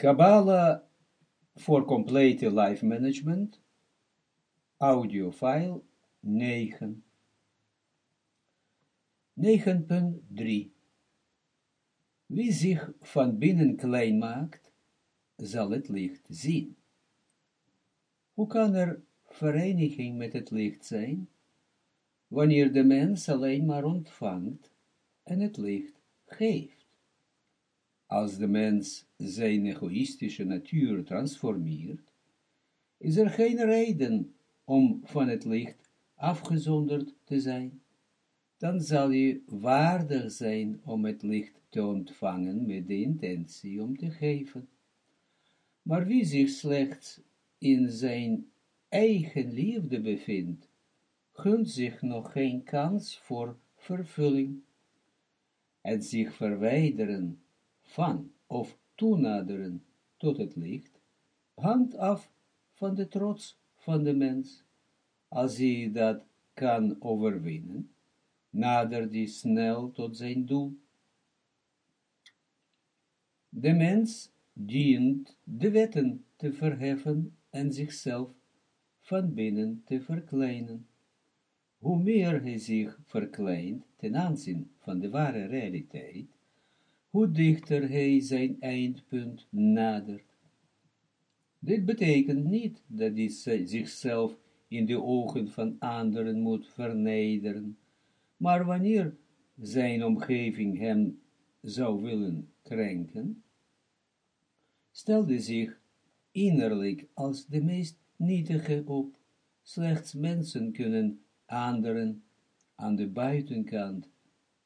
Kabbalah voor complete life management, audiofile 9. 9.3 Wie zich van binnen klein maakt, zal het licht zien. Hoe kan er vereniging met het licht zijn, wanneer de mens alleen maar ontvangt en het licht geeft? Als de mens zijn egoïstische natuur transformeert, is er geen reden om van het licht afgezonderd te zijn. Dan zal je waardig zijn om het licht te ontvangen met de intentie om te geven. Maar wie zich slechts in zijn eigen liefde bevindt, gunt zich nog geen kans voor vervulling. En zich verwijderen van of toenaderen tot het licht, hangt af van de trots van de mens. Als hij dat kan overwinnen, nadert hij snel tot zijn doel. De mens dient de wetten te verheffen en zichzelf van binnen te verkleinen. Hoe meer hij zich verkleint ten aanzien van de ware realiteit, hoe dichter hij zijn eindpunt nadert. Dit betekent niet dat hij zichzelf in de ogen van anderen moet vernederen, maar wanneer zijn omgeving hem zou willen krenken, stelde zich innerlijk als de meest nietige op. Slechts mensen kunnen anderen aan de buitenkant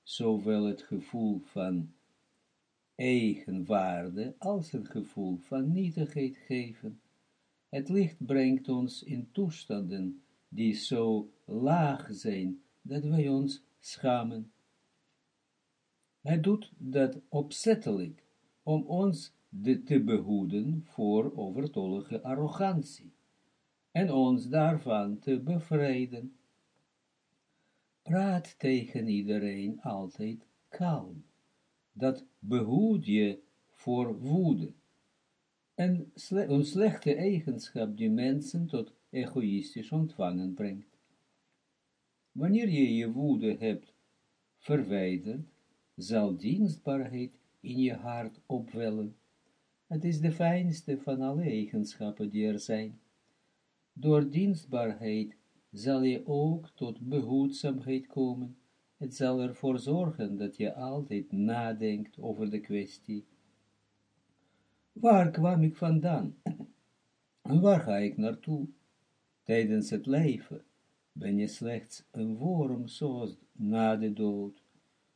zowel het gevoel van eigenwaarde als een gevoel van nietigheid geven. Het licht brengt ons in toestanden die zo laag zijn, dat wij ons schamen. Hij doet dat opzettelijk, om ons te behoeden voor overtollige arrogantie, en ons daarvan te bevrijden. Praat tegen iedereen altijd kalm dat behoed je voor woede. En een slechte eigenschap die mensen tot egoïstisch ontvangen brengt. Wanneer je je woede hebt verwijderd, zal dienstbaarheid in je hart opwellen. Het is de fijnste van alle eigenschappen die er zijn. Door dienstbaarheid zal je ook tot behoedzaamheid komen het zal ervoor zorgen dat je altijd nadenkt over de kwestie. Waar kwam ik vandaan? Waar ga ik naartoe? Tijdens het leven ben je slechts een worm zoals na de dood.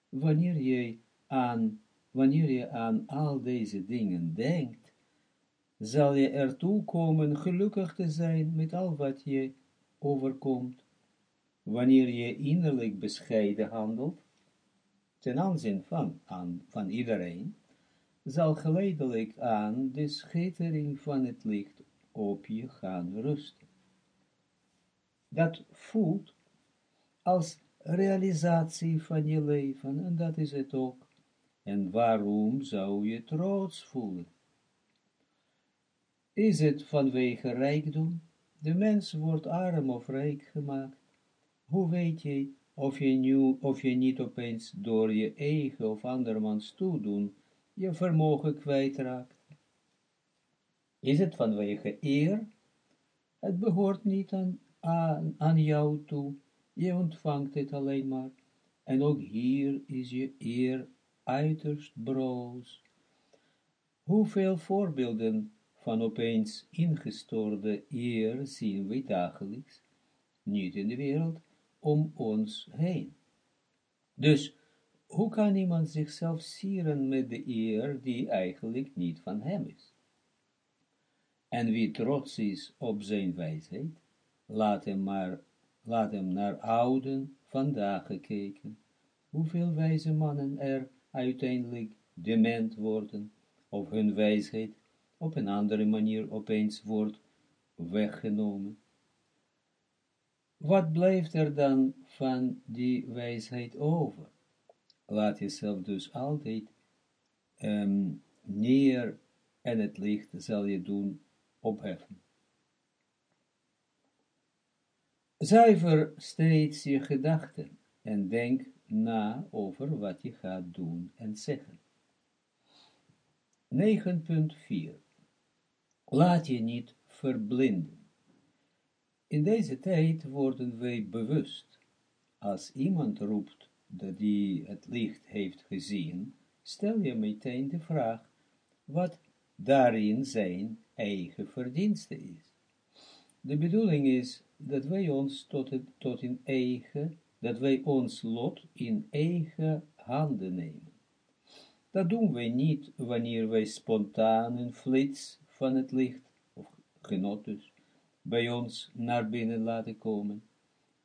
Wanneer je aan, wanneer je aan al deze dingen denkt, zal je ertoe komen gelukkig te zijn met al wat je overkomt wanneer je innerlijk bescheiden handelt, ten aanzien van, aan, van iedereen, zal geleidelijk aan de schittering van het licht op je gaan rusten. Dat voelt als realisatie van je leven, en dat is het ook. En waarom zou je trots voelen? Is het vanwege rijkdom? De mens wordt arm of rijk gemaakt hoe weet je of je, nu, of je niet opeens door je eigen of andermans toedoen je vermogen kwijtraakt? Is het vanwege eer? Het behoort niet aan, aan, jou toe, je ontvangt het alleen maar. En ook hier is je eer uiterst broos. Hoeveel voorbeelden van opeens ingestoorde eer zien we dagelijks, niet in de wereld, om ons heen. Dus, hoe kan iemand zichzelf sieren met de eer die eigenlijk niet van hem is? En wie trots is op zijn wijsheid, laat hem maar, laat hem naar ouden vandaag gekeken, hoeveel wijze mannen er uiteindelijk dement worden, of hun wijsheid op een andere manier opeens wordt weggenomen. Wat blijft er dan van die wijsheid over? Laat jezelf dus altijd um, neer en het licht zal je doen opheffen. Zuiver steeds je gedachten en denk na over wat je gaat doen en zeggen. 9.4 Laat je niet verblinden. In deze tijd worden wij bewust. Als iemand roept dat hij het licht heeft gezien, stel je meteen de vraag, wat daarin zijn eigen verdienste is. De bedoeling is dat wij ons tot, het, tot in eigen, dat wij ons lot in eigen handen nemen. Dat doen wij niet wanneer wij spontaan een flits van het licht, of genot dus, bij ons naar binnen laten komen,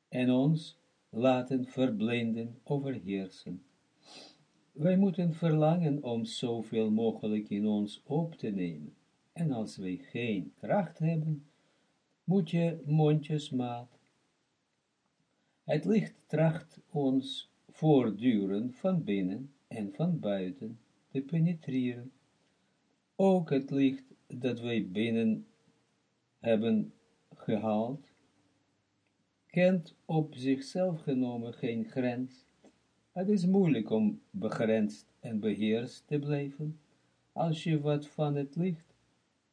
en ons laten verblinden, overheersen. Wij moeten verlangen om zoveel mogelijk in ons op te nemen, en als wij geen kracht hebben, moet je mondjesmaat. Het licht tracht ons voortdurend van binnen en van buiten te penetreren. Ook het licht dat wij binnen hebben gehaald, kent op zichzelf genomen geen grens. Het is moeilijk om begrensd en beheerst te blijven, als je wat van het licht,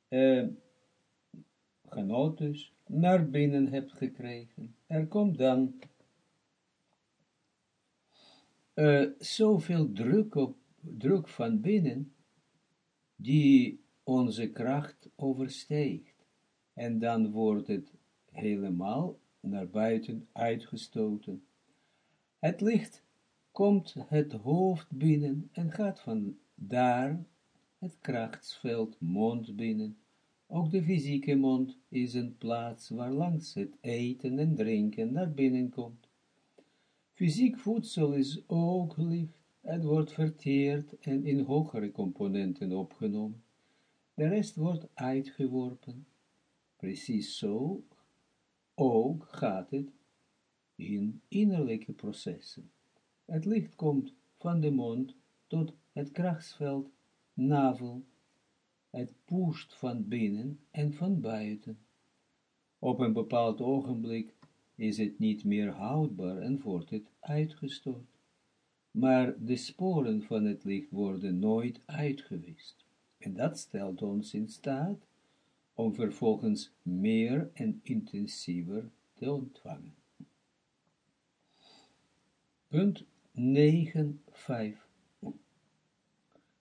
eh, dus, naar binnen hebt gekregen. Er komt dan uh, zoveel druk, op, druk van binnen, die onze kracht oversteekt. En dan wordt het helemaal naar buiten uitgestoten. Het licht komt het hoofd binnen en gaat van daar het krachtsveld mond binnen. Ook de fysieke mond is een plaats waar langs het eten en drinken naar binnen komt. Fysiek voedsel is ook licht. Het wordt verteerd en in hogere componenten opgenomen. De rest wordt uitgeworpen. Precies zo ook gaat het in innerlijke processen. Het licht komt van de mond tot het krachtsveld navel. Het pusht van binnen en van buiten. Op een bepaald ogenblik is het niet meer houdbaar en wordt het uitgestort. Maar de sporen van het licht worden nooit uitgewist. En dat stelt ons in staat om vervolgens meer en intensiever te ontvangen. Punt 9.5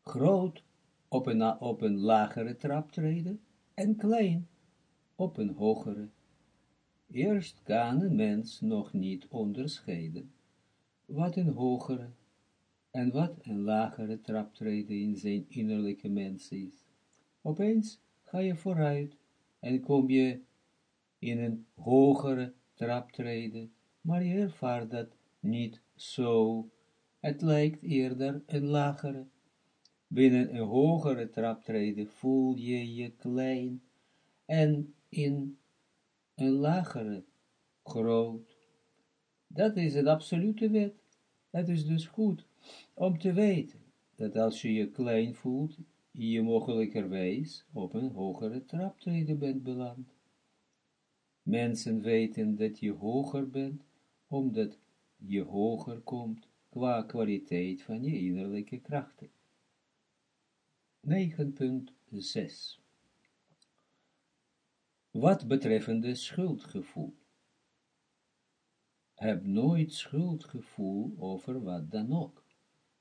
Groot op een, op een lagere trap treden en klein op een hogere. Eerst kan een mens nog niet onderscheiden wat een hogere en wat een lagere traptreden in zijn innerlijke mens is. Opeens ga je vooruit en kom je in een hogere traptreden, maar je ervaart dat niet zo. Het lijkt eerder een lagere. Binnen een hogere traptreden voel je je klein en in een lagere groot. Dat is een absolute wet. Het is dus goed om te weten dat als je je klein voelt, je mogelijkerwijs op een hogere traptreden bent beland. Mensen weten dat je hoger bent, omdat je hoger komt qua kwaliteit van je innerlijke krachten. 9.6 Wat betreffende schuldgevoel. Heb nooit schuldgevoel over wat dan ook.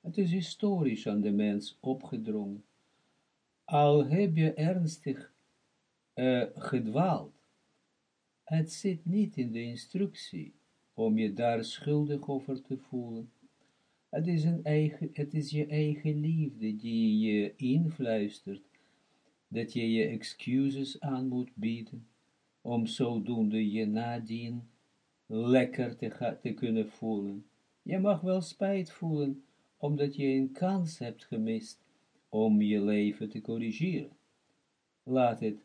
Het is historisch aan de mens opgedrongen al heb je ernstig uh, gedwaald. Het zit niet in de instructie om je daar schuldig over te voelen. Het is, een eigen, het is je eigen liefde die je influistert, dat je je excuses aan moet bieden, om zodoende je nadien lekker te, te kunnen voelen. Je mag wel spijt voelen, omdat je een kans hebt gemist, om je leven te corrigeren. Laat het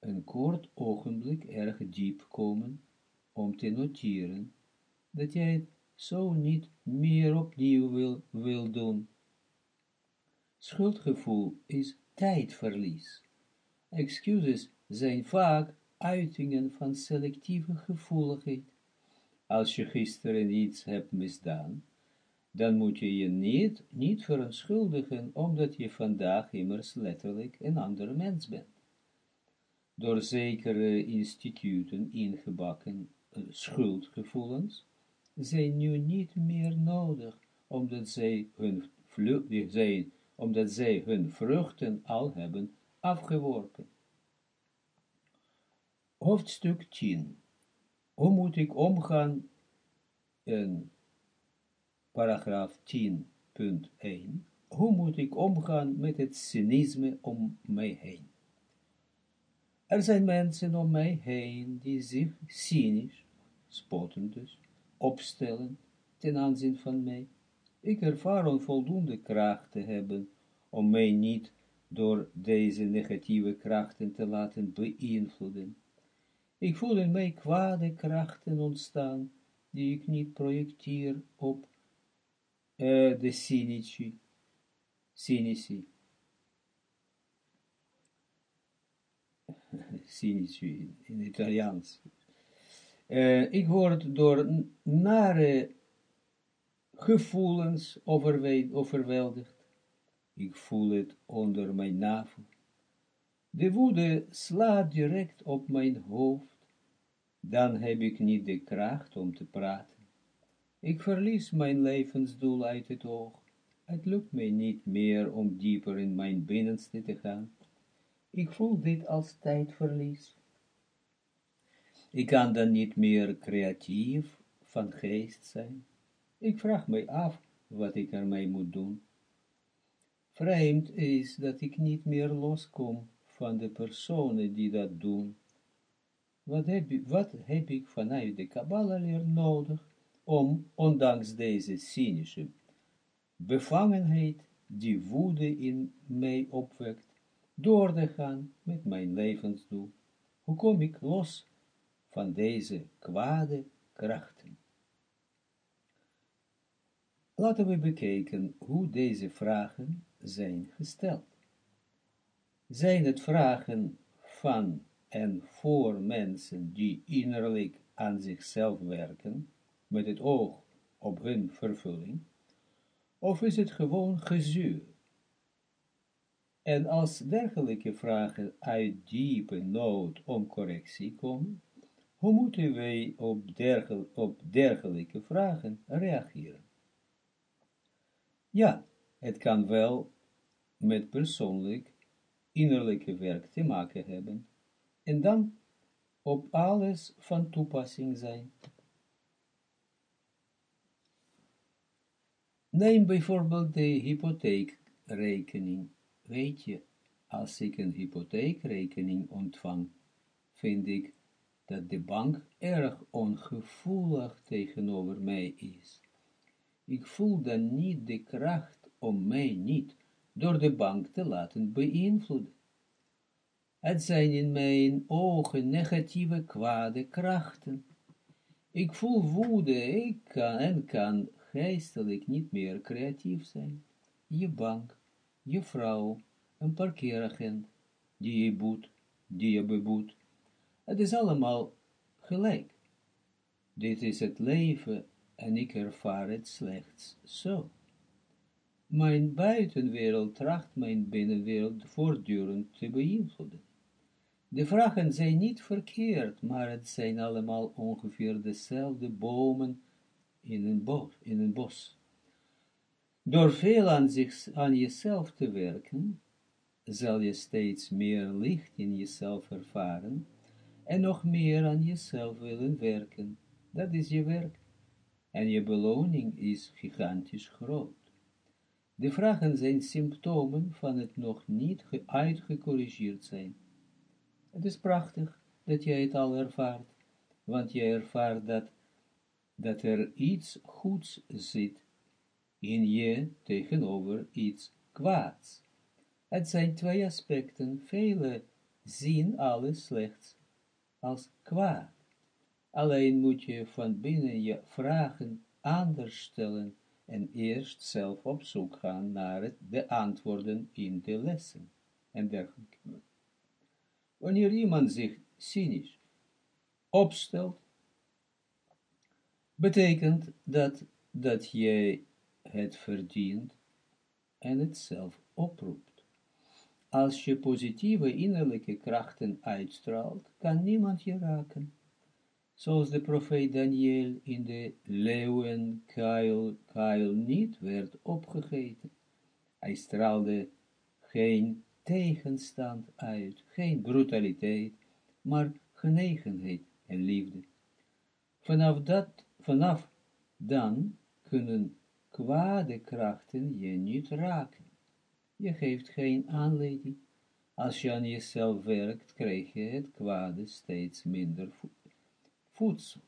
een kort ogenblik erg diep komen, om te noteren, dat jij het zo niet meer opnieuw wil, wil doen. Schuldgevoel is tijdverlies. Excuses zijn vaak uitingen van selectieve gevoeligheid. Als je gisteren iets hebt misdaan, dan moet je je niet, niet verontschuldigen, omdat je vandaag immers letterlijk een andere mens bent. Door zekere instituten ingebakken uh, schuldgevoelens zijn nu niet meer nodig, omdat zij hun, zijn, omdat zij hun vruchten al hebben afgeworpen. Hoofdstuk 10. Hoe moet ik omgaan in paragraaf 10.1. Hoe moet ik omgaan met het cynisme om mij heen? Er zijn mensen om mij heen die zich cynisch, spottend dus, opstellen ten aanzien van mij. Ik ervaar onvoldoende kracht te hebben om mij niet door deze negatieve krachten te laten beïnvloeden. Ik voel in mij kwade krachten ontstaan, die ik niet projecteer op uh, de cynici, cynici. cynici in Italiaans. Uh, ik word door nare gevoelens overweldigd. Ik voel het onder mijn navel. De woede slaat direct op mijn hoofd. Dan heb ik niet de kracht om te praten. Ik verlies mijn levensdoel uit het oog. Het lukt mij niet meer om dieper in mijn binnenste te gaan. Ik voel dit als tijdverlies. Ik kan dan niet meer creatief van geest zijn. Ik vraag mij af wat ik ermee moet doen. Vreemd is dat ik niet meer loskom van de personen die dat doen. Wat heb, wat heb ik vanuit de Kabbalah leer nodig om, ondanks deze cynische bevangenheid, die woede in mij opwekt, door te gaan met mijn levensdoel. Hoe kom ik los van deze kwade krachten? Laten we bekijken hoe deze vragen zijn gesteld. Zijn het vragen van en voor mensen die innerlijk aan zichzelf werken, met het oog op hun vervulling, of is het gewoon gezuur? En als dergelijke vragen uit diepe nood om correctie komen, hoe moeten wij op, dergel, op dergelijke vragen reageren? Ja, het kan wel met persoonlijk innerlijke werk te maken hebben, en dan op alles van toepassing zijn. Neem bijvoorbeeld de hypotheekrekening. Weet je, als ik een hypotheekrekening ontvang, vind ik dat de bank erg ongevoelig tegenover mij is. Ik voel dan niet de kracht om mij niet door de bank te laten beïnvloeden. Het zijn in mijn ogen negatieve kwade krachten. Ik voel woede, ik kan en kan geestelijk niet meer creatief zijn. Je bank, je vrouw, een parkeeragent, die je boet, die je beboet. Het is allemaal gelijk. Dit is het leven en ik ervaar het slechts zo. Mijn buitenwereld tracht mijn binnenwereld voortdurend te beïnvloeden. De vragen zijn niet verkeerd, maar het zijn allemaal ongeveer dezelfde bomen in een bos. In een bos. Door veel aan, zich, aan jezelf te werken, zal je steeds meer licht in jezelf ervaren en nog meer aan jezelf willen werken. Dat is je werk. En je beloning is gigantisch groot. De vragen zijn symptomen van het nog niet uitgecorrigeerd zijn. Het is prachtig dat jij het al ervaart, want jij ervaart dat, dat er iets goeds zit in je tegenover iets kwaads. Het zijn twee aspecten, vele zien alles slechts als kwaad. Alleen moet je van binnen je vragen anders stellen en eerst zelf op zoek gaan naar de antwoorden in de lessen. en dergelijke. Wanneer iemand zich cynisch opstelt, betekent dat dat jij het verdient en het zelf oproept. Als je positieve innerlijke krachten uitstraalt, kan niemand je raken. Zoals de profeet Daniel in de leeuwenkuil niet werd opgegeten. Hij straalde geen tegenstand uit, geen brutaliteit, maar genegenheid en liefde. Vanaf dat, vanaf dan kunnen kwade krachten je niet raken. Je geeft geen aanleiding. Als je aan jezelf werkt, krijg je het kwade steeds minder voedsel.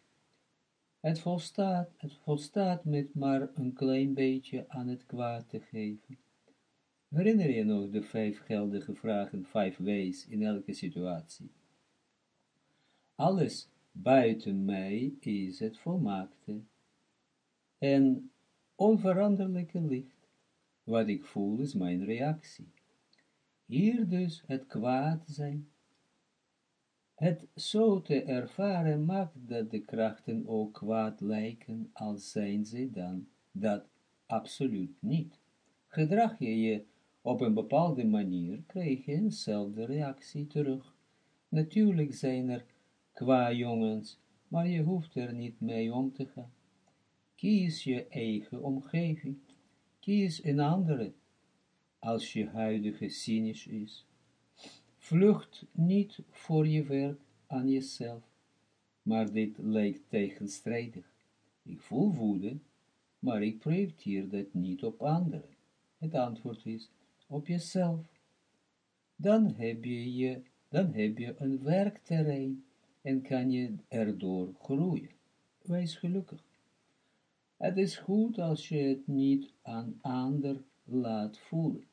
Het volstaat, het volstaat met maar een klein beetje aan het kwaad te geven. Herinner je nog de vijf geldige vragen, vijf ways in elke situatie? Alles buiten mij is het volmaakte en onveranderlijke licht. Wat ik voel is mijn reactie. Hier dus het kwaad zijn. Het zo te ervaren maakt dat de krachten ook kwaad lijken, als zijn ze dan dat absoluut niet. Gedrag je je op een bepaalde manier, krijg je eenzelfde reactie terug. Natuurlijk zijn er qua jongens, maar je hoeft er niet mee om te gaan. Kies je eigen omgeving. Kies een andere, als je huidige cynisch is. Vlucht niet voor je werk aan jezelf, maar dit lijkt tegenstrijdig. Ik voel woede, maar ik projecteer dat niet op anderen. Het antwoord is, op jezelf. Dan heb je, je, dan heb je een werkterrein en kan je erdoor groeien. Wees gelukkig. Het is goed als je het niet aan ander laat voelen.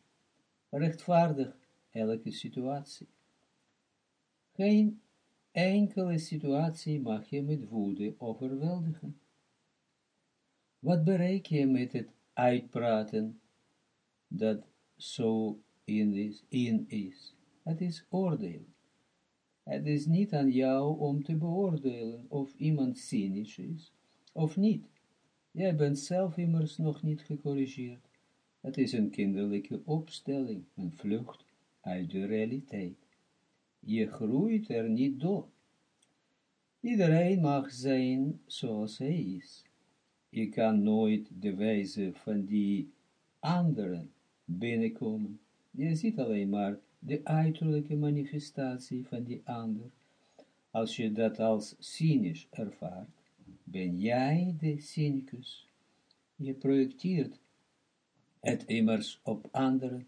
Rechtvaardig elke situatie. Geen enkele situatie mag je met woede overweldigen. Wat bereik je met het uitpraten dat zo in is, in is? Het is oordeel. Het is niet aan jou om te beoordelen of iemand cynisch is of niet. Jij bent zelf immers nog niet gecorrigeerd. Het is een kinderlijke opstelling, een vlucht uit de realiteit. Je groeit er niet door. Iedereen mag zijn zoals hij is. Je kan nooit de wijze van die anderen binnenkomen. Je ziet alleen maar de uiterlijke manifestatie van die ander. Als je dat als cynisch ervaart, ben jij de cynicus. Je projecteert het immers op anderen.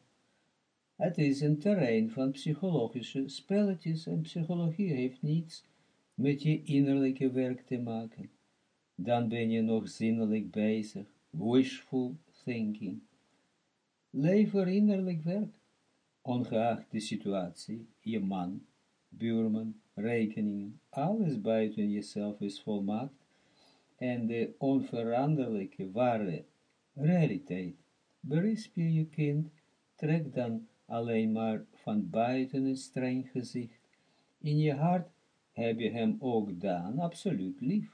Het is een terrein van psychologische spelletjes en psychologie heeft niets met je innerlijke werk te maken. Dan ben je nog zinnelijk bezig, wishful thinking. Lever innerlijk werk, ongeacht de situatie, je man, buurman, rekeningen, alles buiten jezelf is volmaakt en de onveranderlijke ware realiteit. Berisp je je kind, trek dan alleen maar van buiten een streng gezicht. In je hart heb je hem ook dan absoluut lief.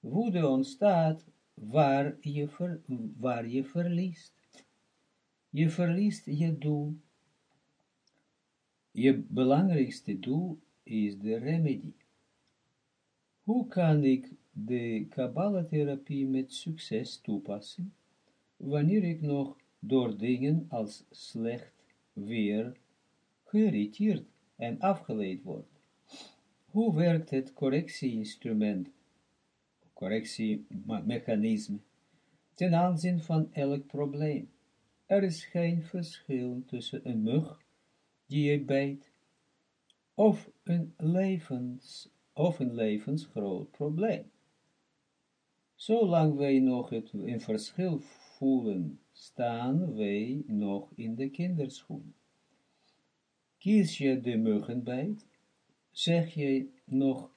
Woede ontstaat waar je, ver, waar je verliest. Je verliest je doel. Je belangrijkste doel is de remedie. Hoe kan ik de Kabbalah-therapie met succes toepassen, wanneer ik nog door dingen als slecht weer geïrriteerd en afgeleid word. Hoe werkt het correctieinstrument, correctiemechanisme, ten aanzien van elk probleem? Er is geen verschil tussen een mug je bijt, of een levens, of een levensgroot probleem. Zolang wij nog het in verschil voelen, staan wij nog in de kinderschoen. Kies je de muggenbijt, zeg je nog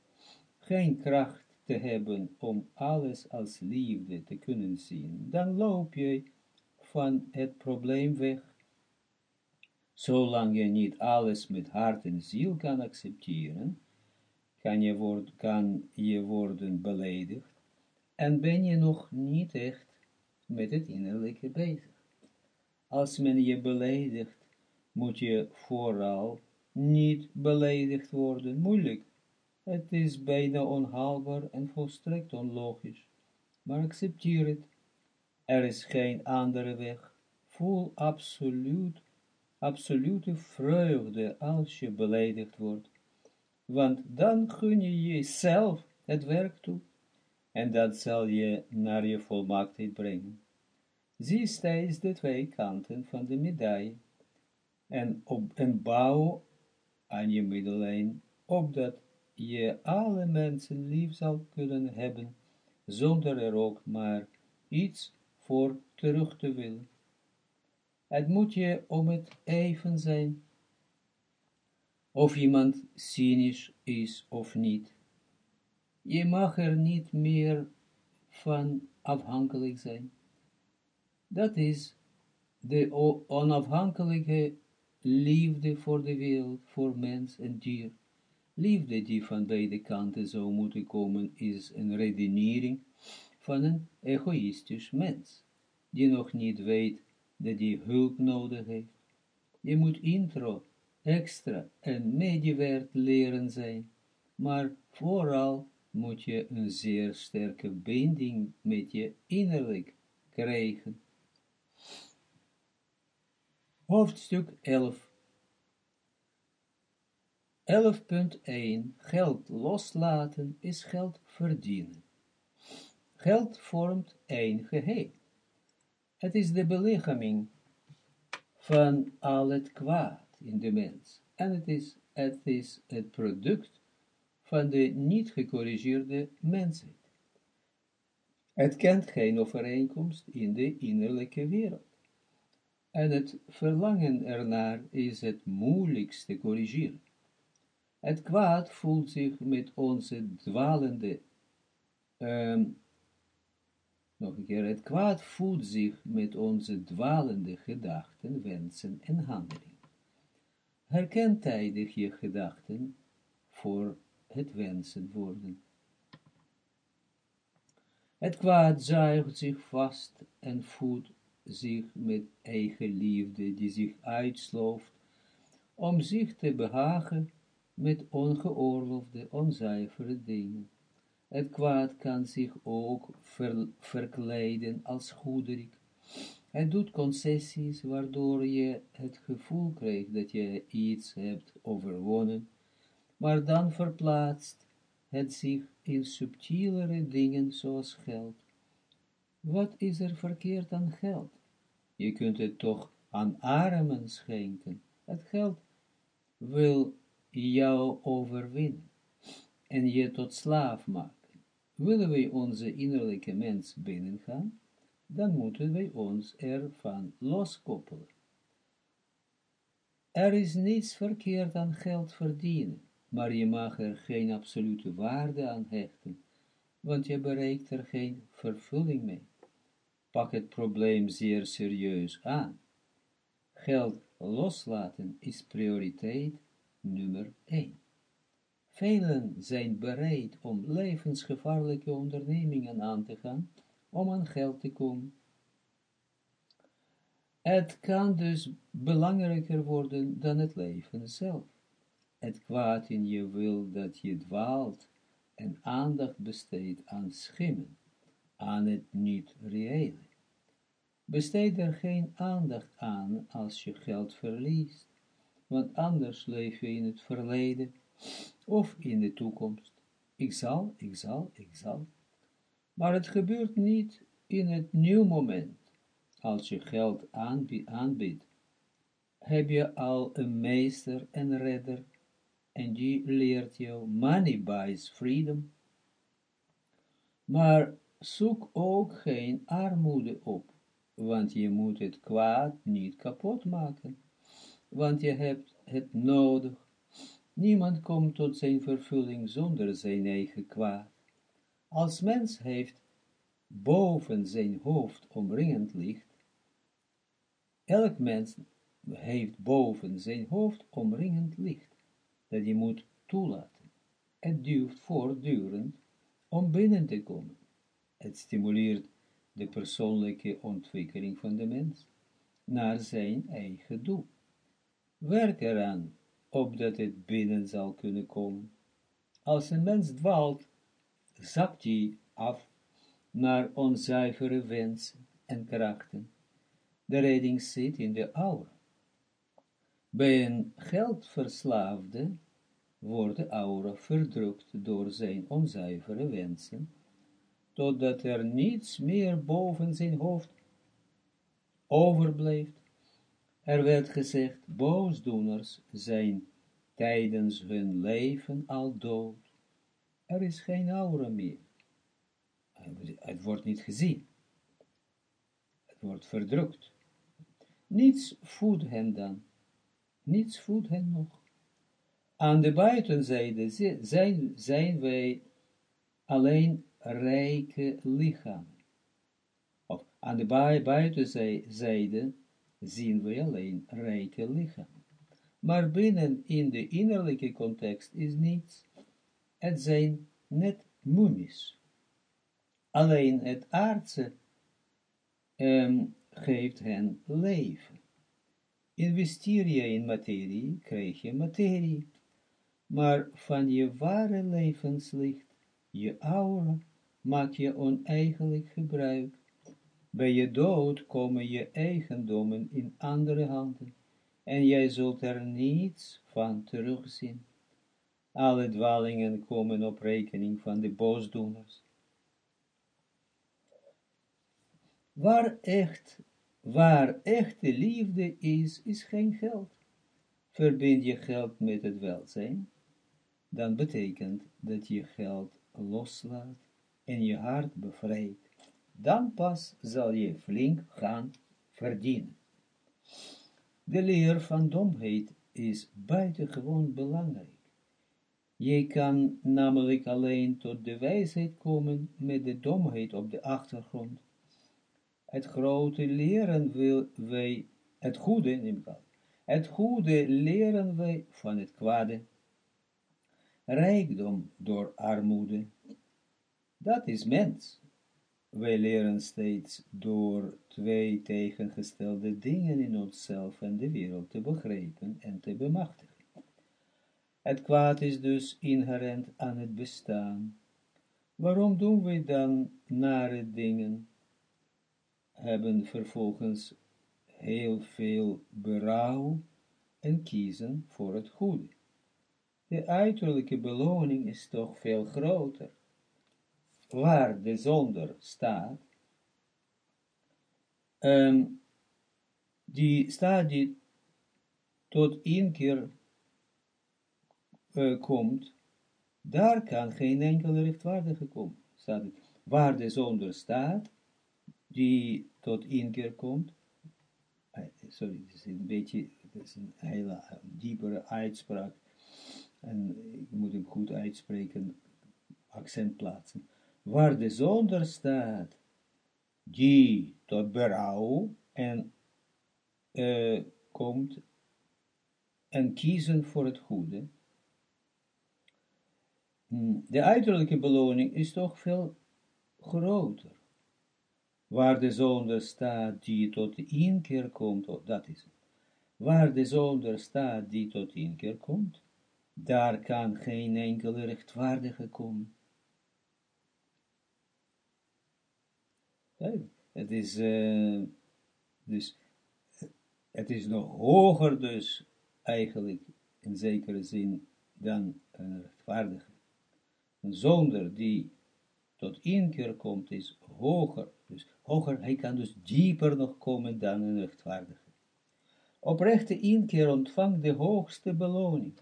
geen kracht te hebben om alles als liefde te kunnen zien, dan loop je van het probleem weg. Zolang je niet alles met hart en ziel kan accepteren, kan je, kan je worden beledigd, en ben je nog niet echt met het innerlijke bezig. Als men je beledigt, moet je vooral niet beledigd worden, moeilijk. Het is bijna onhaalbaar en volstrekt onlogisch, maar accepteer het. Er is geen andere weg. Voel absoluut, absolute vreugde als je beledigd wordt, want dan gun je jezelf het werk toe, en dat zal je naar je volmaaktheid brengen. Zie steeds de twee kanten van de medaille, en, op, en bouw aan je middellijn, opdat je alle mensen lief zal kunnen hebben, zonder er ook maar iets voor terug te willen. Het moet je om het even zijn, of iemand cynisch is of niet. Je mag er niet meer van afhankelijk zijn. Dat is de onafhankelijke liefde voor de wereld, voor mens en dier. Liefde die van beide kanten zou moeten komen, is een redenering van een egoïstisch mens, die nog niet weet dat hij hulp nodig heeft. Je moet intro, extra en medewerd leren zijn, maar vooral moet je een zeer sterke binding met je innerlijk krijgen. Hoofdstuk 11 11.1 Geld loslaten is geld verdienen. Geld vormt één geheel. Het is de belichaming van al het kwaad in de mens. En het is het, is het product van de niet gecorrigeerde mensheid. Het kent geen overeenkomst in de innerlijke wereld en het verlangen ernaar is het moeilijkste te corrigeren. Het kwaad voelt zich met onze dwalende, um, nog een keer, het kwaad voelt zich met onze dwalende gedachten, wensen en handelingen. Herken tijdig je gedachten voor het wensen worden. Het kwaad zuigt zich vast en voedt zich met eigen liefde, die zich uitslooft, om zich te behagen met ongeoorloofde, onzuivere dingen. Het kwaad kan zich ook ver, verkleiden als goederik. Het doet concessies, waardoor je het gevoel krijgt dat je iets hebt overwonnen, maar dan verplaatst het zich in subtielere dingen zoals geld. Wat is er verkeerd aan geld? Je kunt het toch aan armen schenken. Het geld wil jou overwinnen en je tot slaaf maken. Willen wij onze innerlijke mens binnengaan, dan moeten wij ons ervan loskoppelen. Er is niets verkeerd aan geld verdienen, maar je mag er geen absolute waarde aan hechten, want je bereikt er geen vervulling mee pak het probleem zeer serieus aan. Geld loslaten is prioriteit nummer 1. Velen zijn bereid om levensgevaarlijke ondernemingen aan te gaan, om aan geld te komen. Het kan dus belangrijker worden dan het leven zelf. Het kwaad in je wil dat je dwaalt en aandacht besteedt aan schimmen, aan het niet-reële. Besteed er geen aandacht aan als je geld verliest, want anders leef je in het verleden of in de toekomst. Ik zal, ik zal, ik zal. Maar het gebeurt niet in het nieuw moment. Als je geld aanbiedt, heb je al een meester en redder en die leert jou money buys freedom. Maar zoek ook geen armoede op want je moet het kwaad niet kapot maken, want je hebt het nodig. Niemand komt tot zijn vervulling zonder zijn eigen kwaad. Als mens heeft boven zijn hoofd omringend licht, elk mens heeft boven zijn hoofd omringend licht, dat je moet toelaten. Het duurt voortdurend om binnen te komen. Het stimuleert de persoonlijke ontwikkeling van de mens naar zijn eigen doel. Werk eraan, opdat het binnen zal kunnen komen. Als een mens dwaalt, zakt hij af naar onzuivere wensen en krachten. De redding zit in de aura. Bij een geldverslaafde wordt de aura verdrukt door zijn onzuivere wensen, totdat er niets meer boven zijn hoofd overblijft. Er werd gezegd, boosdoeners zijn tijdens hun leven al dood. Er is geen aura meer. Het wordt niet gezien. Het wordt verdrukt. Niets voedt hen dan. Niets voedt hen nog. Aan de buitenzijde zijn, zijn wij alleen rijke lichamen. Of aan de buitenzijde zien wij alleen rijke lichamen. Maar binnen in de innerlijke context is niets. Het zijn net mummies. Alleen het aardse um, geeft hen leven. Investeer je in materie, krijg je materie. Maar van je ware levenslicht, je aura, maak je oneigenlijk gebruik. Bij je dood komen je eigendommen in andere handen, en jij zult er niets van terugzien. Alle dwalingen komen op rekening van de boosdoeners. Waar echt, waar echte liefde is, is geen geld. Verbind je geld met het welzijn, dan betekent dat je geld loslaat en je hart bevrijdt. Dan pas zal je flink gaan verdienen. De leer van domheid is buitengewoon belangrijk. Je kan namelijk alleen tot de wijsheid komen met de domheid op de achtergrond. Het grote leren wil wij, het goede, neem het goede leren wij van het kwade. Rijkdom door armoede. Dat is mens. Wij leren steeds door twee tegengestelde dingen in onszelf en de wereld te begrijpen en te bemachtigen. Het kwaad is dus inherent aan het bestaan. Waarom doen wij dan nare dingen? Hebben vervolgens heel veel berouw en kiezen voor het goede. De uiterlijke beloning is toch veel groter. Waar de zonder staat, um, die staat die tot één keer uh, komt, daar kan geen enkele rechtvaardige komen. Staat. Waar de zonder staat, die tot inkeer komt, eh, sorry, het is een beetje, het is een hele diepere uitspraak, en ik moet hem goed uitspreken, accent plaatsen. Waar de zonder staat, die tot berouw en uh, komt en kiezen voor het goede, Hmm, de uiterlijke beloning is toch veel groter. Waar de zonder staat die tot inkeer komt, oh, dat is het. Waar de zonder staat die tot inkeer komt, daar kan geen enkele rechtvaardige komen. Het is, uh, dus, het is nog hoger dus, eigenlijk, in zekere zin, dan een rechtvaardige zonder die tot inkeer komt, is hoger. Dus hoger, hij kan dus dieper nog komen dan een rechtvaardige. Oprechte inkeer ontvangt de hoogste beloning.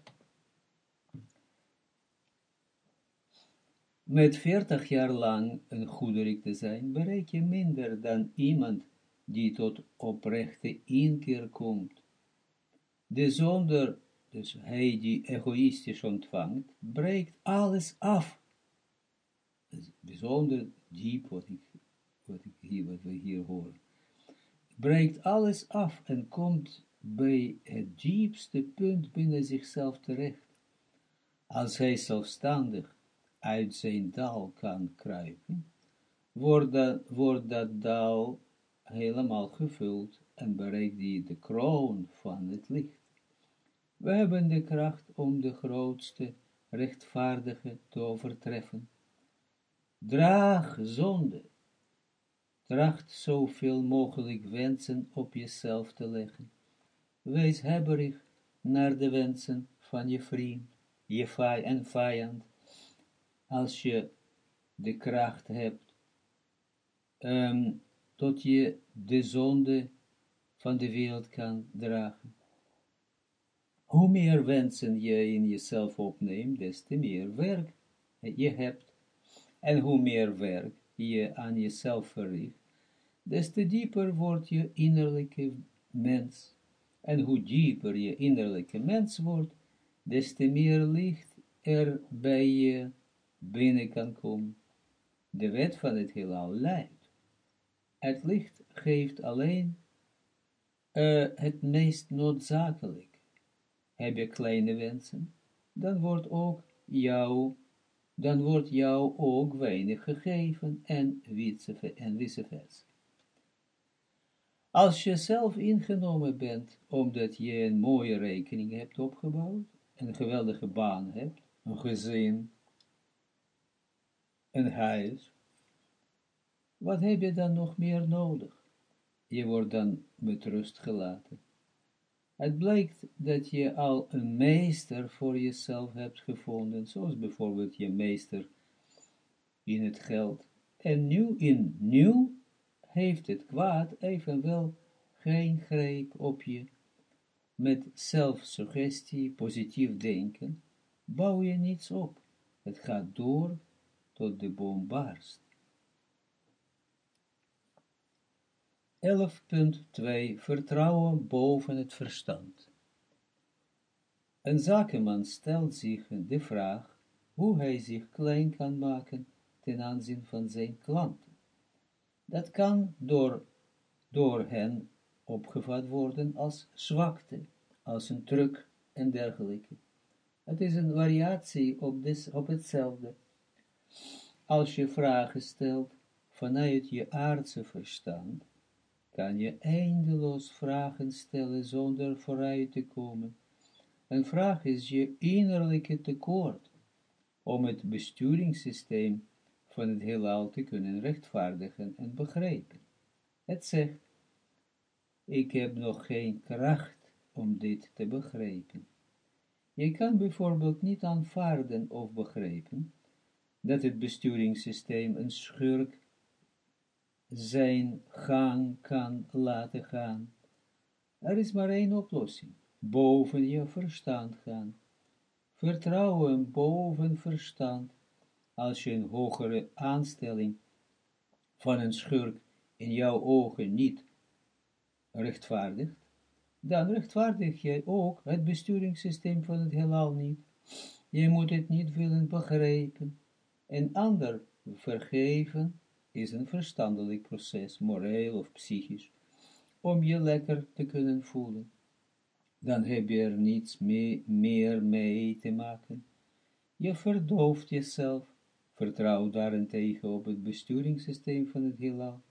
Met veertig jaar lang een goederik te zijn, bereik je minder dan iemand die tot oprechte inkeer komt. De zonder dus hij die egoïstisch ontvangt, breekt alles af. Bijzonder diep wat, ik, wat, ik hier, wat we hier horen. Breekt alles af en komt bij het diepste punt binnen zichzelf terecht. Als hij zelfstandig uit zijn dal kan kruipen, wordt dat, wordt dat dal helemaal gevuld en bereikt die de kroon van het licht. We hebben de kracht om de grootste rechtvaardige te overtreffen. Draag zonde. Tracht zoveel mogelijk wensen op jezelf te leggen. Wees hebberig naar de wensen van je vriend, je vijand en vijand. Als je de kracht hebt, um, tot je de zonde van de wereld kan dragen. Hoe meer wensen je in jezelf opneemt, des te meer werk je hebt. En hoe meer werk je aan jezelf verricht, des te dieper wordt je innerlijke mens. En hoe dieper je innerlijke mens wordt, des te meer licht er bij je binnen kan komen. De wet van het heelal leidt. Het licht geeft alleen uh, het meest noodzakelijk. Heb je kleine wensen, dan wordt ook jou, dan wordt jou ook weinig gegeven en vice versa. Als je zelf ingenomen bent, omdat je een mooie rekening hebt opgebouwd, een geweldige baan hebt, een gezin, een huis, wat heb je dan nog meer nodig? Je wordt dan met rust gelaten. Het blijkt dat je al een meester voor jezelf hebt gevonden, zoals bijvoorbeeld je meester in het geld. En nu in nieuw heeft het kwaad evenwel geen greep op je. Met zelfsuggestie, positief denken, bouw je niets op. Het gaat door tot de boom barst. 11.2 Vertrouwen boven het verstand. Een zakenman stelt zich de vraag hoe hij zich klein kan maken ten aanzien van zijn klanten. Dat kan door, door hen opgevat worden als zwakte, als een truc en dergelijke. Het is een variatie op, op hetzelfde. Als je vragen stelt vanuit je aardse verstand, kan je eindeloos vragen stellen zonder vooruit te komen. Een vraag is je innerlijke tekort om het besturingssysteem van het heelal te kunnen rechtvaardigen en begrijpen. Het zegt, ik heb nog geen kracht om dit te begrijpen. Je kan bijvoorbeeld niet aanvaarden of begrijpen dat het besturingssysteem een schurk zijn gang kan laten gaan. Er is maar één oplossing, boven je verstand gaan. Vertrouwen boven verstand, als je een hogere aanstelling van een schurk in jouw ogen niet rechtvaardigt, dan rechtvaardig jij ook het besturingssysteem van het heelal niet. Je moet het niet willen begrijpen en ander vergeven is een verstandelijk proces, moreel of psychisch, om je lekker te kunnen voelen. Dan heb je er niets mee, meer mee te maken. Je verdooft jezelf, vertrouw daarentegen op het besturingssysteem van het heelal,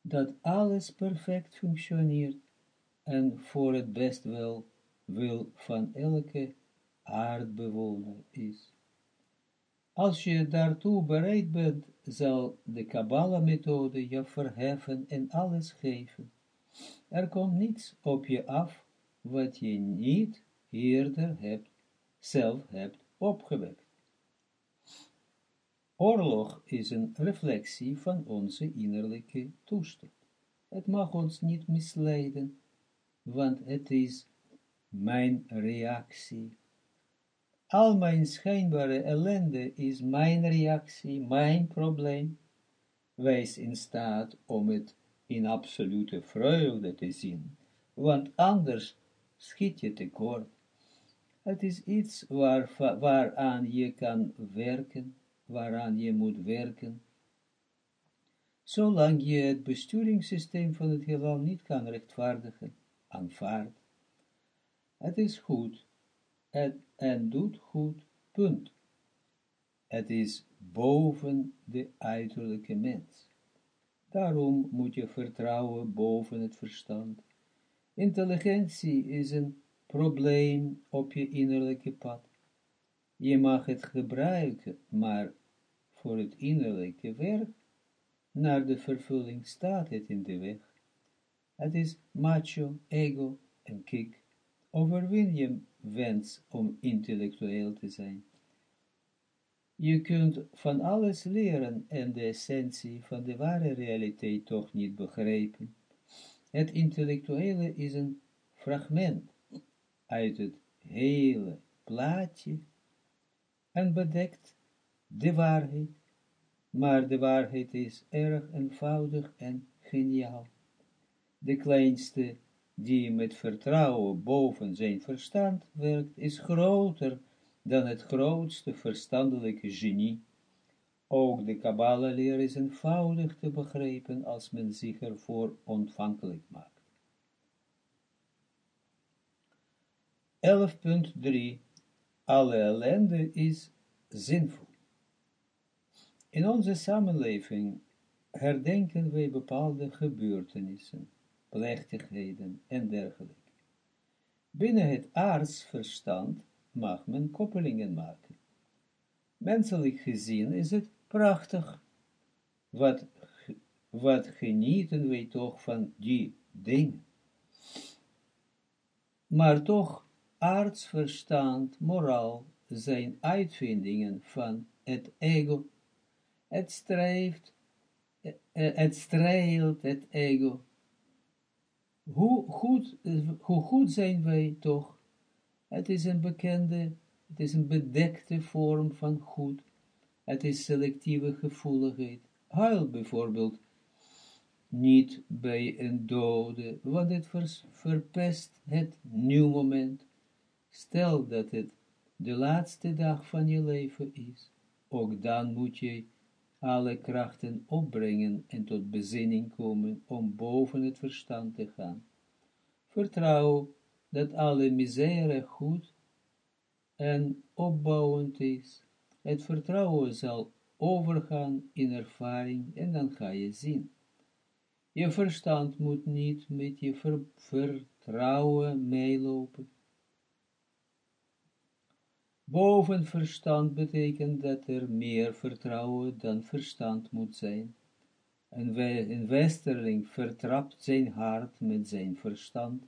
dat alles perfect functioneert en voor het best wel wil van elke aardbewoner is. Als je daartoe bereid bent, zal de Kabbalah-methode je verheffen en alles geven. Er komt niets op je af, wat je niet eerder hebt, zelf hebt opgewekt. Oorlog is een reflectie van onze innerlijke toestand. Het mag ons niet misleiden, want het is mijn reactie al mijn schijnbare ellende is mijn reactie, mijn probleem. Wees in staat om het in absolute vreugde te zien, want anders schiet je tekort. Het is iets waar, waaraan je kan werken, waaraan je moet werken. Zolang je het besturingssysteem van het heelal niet kan rechtvaardigen, aanvaardt. Het is goed en, en doet goed, punt. Het is boven de uiterlijke mens. Daarom moet je vertrouwen boven het verstand. Intelligentie is een probleem op je innerlijke pad. Je mag het gebruiken, maar voor het innerlijke werk, naar de vervulling staat het in de weg. Het is macho, ego en kick. Overwin je wens om intellectueel te zijn. Je kunt van alles leren en de essentie van de ware realiteit toch niet begrijpen. Het intellectuele is een fragment uit het hele plaatje en bedekt de waarheid, maar de waarheid is erg eenvoudig en geniaal. De kleinste die met vertrouwen boven zijn verstand werkt, is groter dan het grootste verstandelijke genie. Ook de Kabbalah-leer is eenvoudig te begrijpen als men zich ervoor ontvankelijk maakt. 11.3 Alle ellende is zinvol. In onze samenleving herdenken wij bepaalde gebeurtenissen, plechtigheden en dergelijke. Binnen het aardsverstand mag men koppelingen maken. Menselijk gezien is het prachtig. Wat, wat genieten wij toch van die dingen. Maar toch, aardsverstand, moraal, zijn uitvindingen van het ego. Het strijft, eh, het strijlt het ego. Hoe goed, hoe goed zijn wij toch het is een bekende, het is een bedekte vorm van goed. Het is selectieve gevoeligheid. Huil bijvoorbeeld niet bij een dode, want het verpest het nieuw moment. Stel dat het de laatste dag van je leven is, ook dan moet je alle krachten opbrengen en tot bezinning komen om boven het verstand te gaan. Vertrouw dat alle misère goed en opbouwend is. Het vertrouwen zal overgaan in ervaring en dan ga je zien. Je verstand moet niet met je vertrouwen meelopen. Boven verstand betekent dat er meer vertrouwen dan verstand moet zijn. Een westerling vertrapt zijn hart met zijn verstand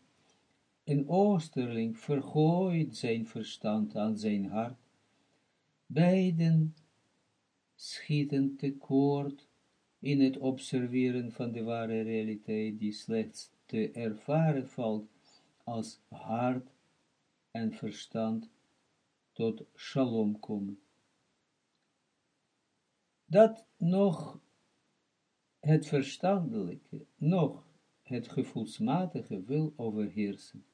een oosterling vergooit zijn verstand aan zijn hart. Beiden schieten tekort in het observeren van de ware realiteit, die slechts te ervaren valt als hart en verstand tot shalom komen. Dat nog het verstandelijke, nog het gevoelsmatige wil overheersen.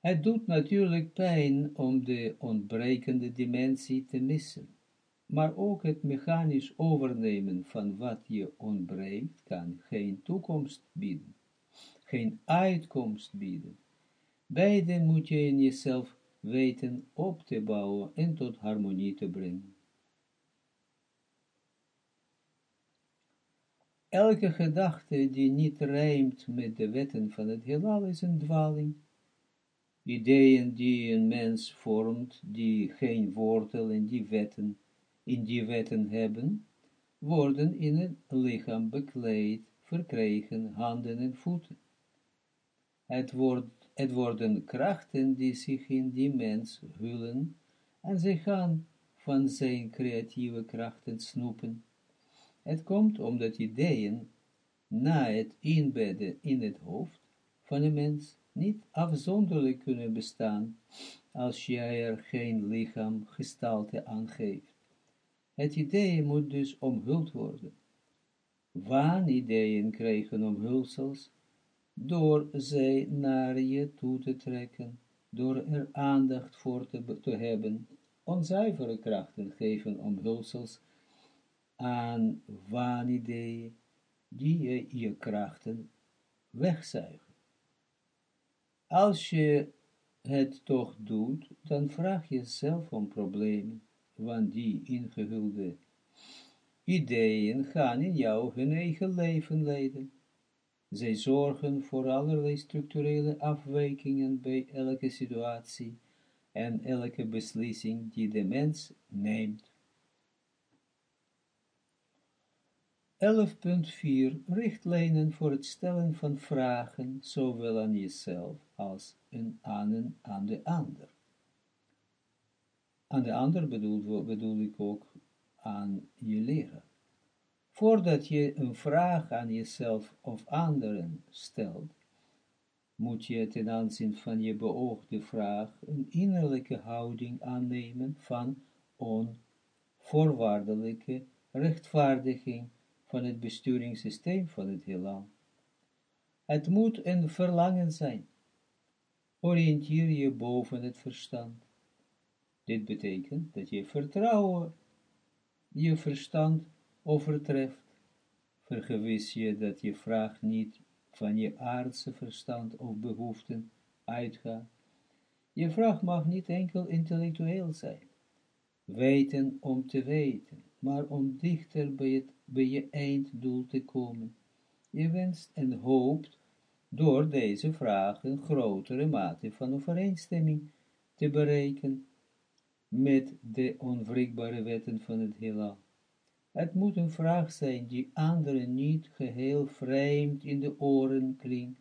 Het doet natuurlijk pijn om de ontbrekende dimensie te missen, maar ook het mechanisch overnemen van wat je ontbreekt kan geen toekomst bieden, geen uitkomst bieden. Beide moet je in jezelf weten op te bouwen en tot harmonie te brengen. Elke gedachte die niet rijmt met de wetten van het heelal is een dwaling ideeën die een mens vormt, die geen wortel in die wetten, in die wetten hebben, worden in het lichaam bekleed, verkregen, handen en voeten. Het, wordt, het worden krachten die zich in die mens hullen, en zij gaan van zijn creatieve krachten snoepen. Het komt omdat ideeën, na het inbedden in het hoofd van een mens, niet afzonderlijk kunnen bestaan, als jij er geen lichaam gestalte aan geeft. Het idee moet dus omhuld worden. Waanideeën krijgen omhulsels, door zij naar je toe te trekken, door er aandacht voor te, hebben. Onzuivere krachten geven omhulsels aan waanideeën, die je krachten wegzuigen. Als je het toch doet, dan vraag jezelf om problemen, want die ingehulde ideeën gaan in jou hun eigen leven leiden. Zij zorgen voor allerlei structurele afwijkingen bij elke situatie en elke beslissing die de mens neemt. 11.4 Richtlijnen voor het stellen van vragen, zowel aan jezelf als aan, aan de ander. Aan de ander bedoel, bedoel ik ook aan je leren. Voordat je een vraag aan jezelf of anderen stelt, moet je ten aanzien van je beoogde vraag een innerlijke houding aannemen van onvoorwaardelijke rechtvaardiging van het besturingssysteem van het heelal. Het moet een verlangen zijn. Oriënteer je boven het verstand. Dit betekent dat je vertrouwen je verstand overtreft. Vergewis je dat je vraag niet van je aardse verstand of behoeften uitgaat. Je vraag mag niet enkel intellectueel zijn, weten om te weten, maar om dichter bij, het, bij je einddoel te komen. Je wenst en hoopt door deze vraag een grotere mate van overeenstemming te bereiken met de onwrikbare wetten van het heelal. Het moet een vraag zijn die anderen niet geheel vreemd in de oren klinkt.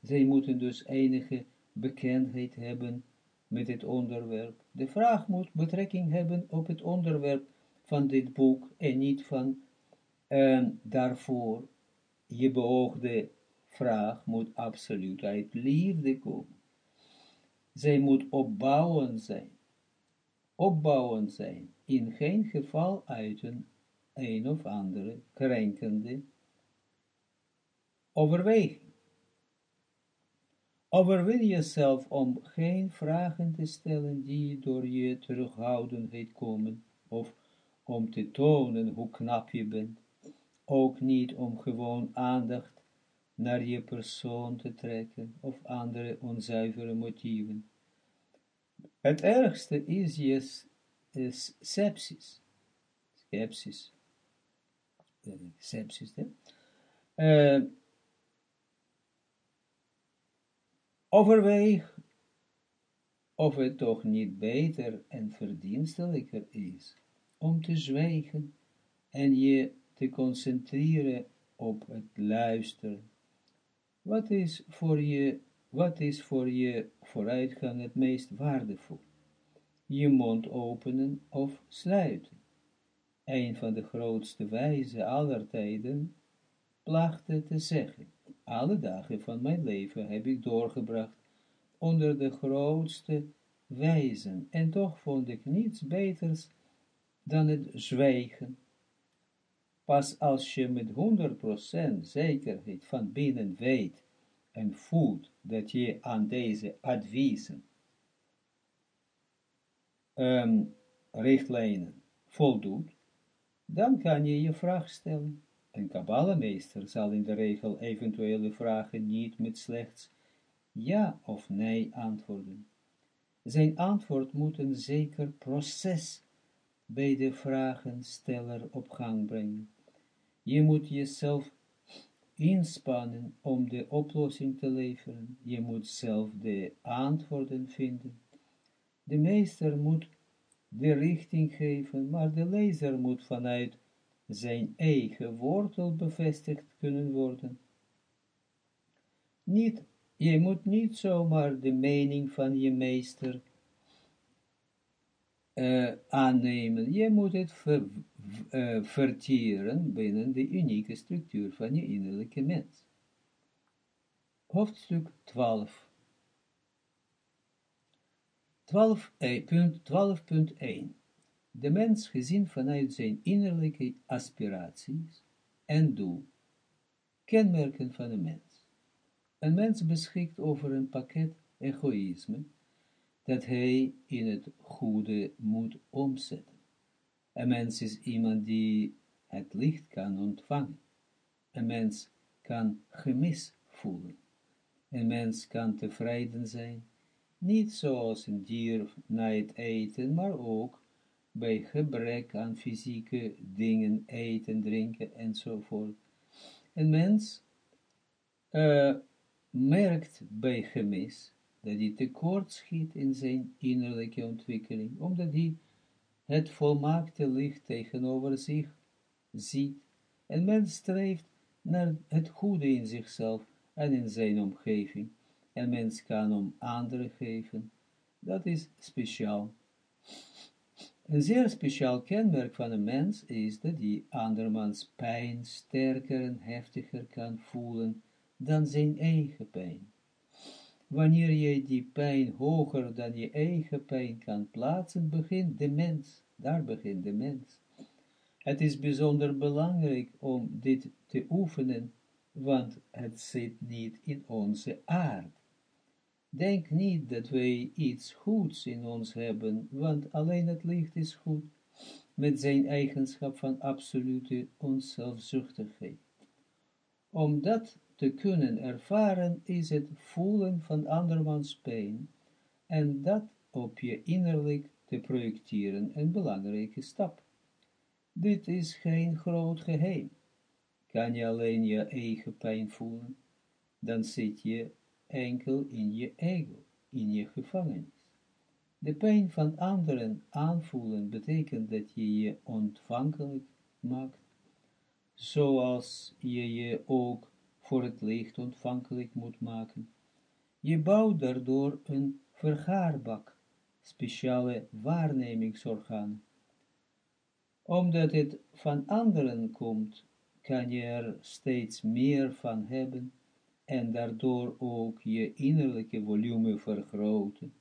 Zij moeten dus enige bekendheid hebben met het onderwerp. De vraag moet betrekking hebben op het onderwerp van dit boek en niet van uh, daarvoor. Je beoogde vraag moet absoluut uit liefde komen. Zij moet opbouwend zijn. Opbouwend zijn. In geen geval uit een een of andere krenkende overweging. Overwin jezelf om geen vragen te stellen die door je terughoudendheid komen, of om te tonen hoe knap je bent, ook niet om gewoon aandacht naar je persoon te trekken, of andere onzuivere motieven. Het ergste is je is sepsis, sepsis, sepsis, uh, overweeg of het toch niet beter en verdienstelijker is om te zwijgen en je te concentreren op het luisteren. Wat is voor je, wat is voor je vooruitgang het meest waardevol? Je mond openen of sluiten een van de grootste wijzen aller tijden, plaagde te zeggen, alle dagen van mijn leven heb ik doorgebracht onder de grootste wijzen, en toch vond ik niets beters dan het zwijgen. Pas als je met 100% zekerheid van binnen weet en voelt dat je aan deze adviezen, um, richtlijnen voldoet, dan kan je je vraag stellen. Een kabbalenmeester zal in de regel eventuele vragen niet met slechts ja of nee antwoorden. Zijn antwoord moet een zeker proces bij de vragensteller op gang brengen. Je moet jezelf inspannen om de oplossing te leveren. Je moet zelf de antwoorden vinden. De meester moet de richting geven, maar de lezer moet vanuit zijn eigen wortel bevestigd kunnen worden. Niet, je moet niet zomaar de mening van je meester uh, aannemen, je moet het ver, uh, vertieren binnen de unieke structuur van je innerlijke mens. Hoofdstuk 12 12.1 De mens gezien vanuit zijn innerlijke aspiraties en doel. Kenmerken van een mens. Een mens beschikt over een pakket egoïsme, dat hij in het goede moet omzetten. Een mens is iemand die het licht kan ontvangen. Een mens kan gemis voelen. Een mens kan tevreden zijn, niet zoals een dier na het eten, maar ook bij gebrek aan fysieke dingen, eten, drinken enzovoort. Een mens uh, merkt bij gemis dat hij tekort schiet in zijn innerlijke ontwikkeling, omdat hij het volmaakte licht tegenover zich ziet. En mens streeft naar het goede in zichzelf en in zijn omgeving. En mens kan om anderen geven. Dat is speciaal. Een zeer speciaal kenmerk van een mens is dat hij andermans pijn sterker en heftiger kan voelen dan zijn eigen pijn. Wanneer je die pijn hoger dan je eigen pijn kan plaatsen, begint de mens, daar begint de mens. Het is bijzonder belangrijk om dit te oefenen, want het zit niet in onze aard. Denk niet dat wij iets goeds in ons hebben, want alleen het licht is goed, met zijn eigenschap van absolute onzelfzuchtigheid. Om dat te kunnen ervaren, is het voelen van andermans pijn, en dat op je innerlijk te projecteren een belangrijke stap. Dit is geen groot geheim. Kan je alleen je eigen pijn voelen, dan zit je enkel in je ego, in je gevangenis. De pijn van anderen aanvoelen betekent dat je je ontvankelijk maakt, zoals je je ook voor het licht ontvankelijk moet maken. Je bouwt daardoor een vergaarbak, speciale waarnemingsorgaan. Omdat het van anderen komt, kan je er steeds meer van hebben en daardoor ook je innerlijke volume vergroten.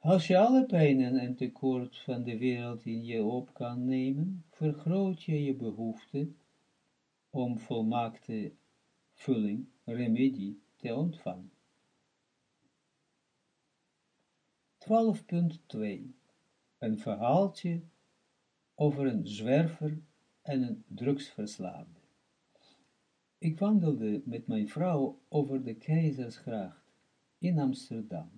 Als je alle pijnen en tekort van de wereld in je op kan nemen, vergroot je je behoefte om volmaakte vulling, remedie, te ontvangen. 12.2 Een verhaaltje over een zwerver en een drugsverslaafde. Ik wandelde met mijn vrouw over de Keizersgracht in Amsterdam.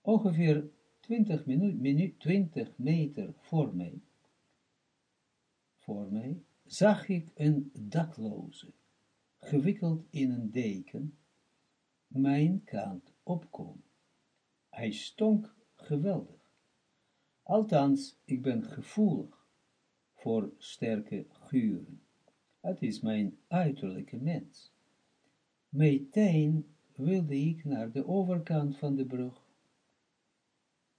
Ongeveer 20, minu 20 meter voor mij, voor mij, zag ik een dakloze, gewikkeld in een deken, mijn kant opkomen. Hij stonk geweldig. Althans, ik ben gevoelig voor sterke guren. Het is mijn uiterlijke mens. Meteen wilde ik naar de overkant van de brug.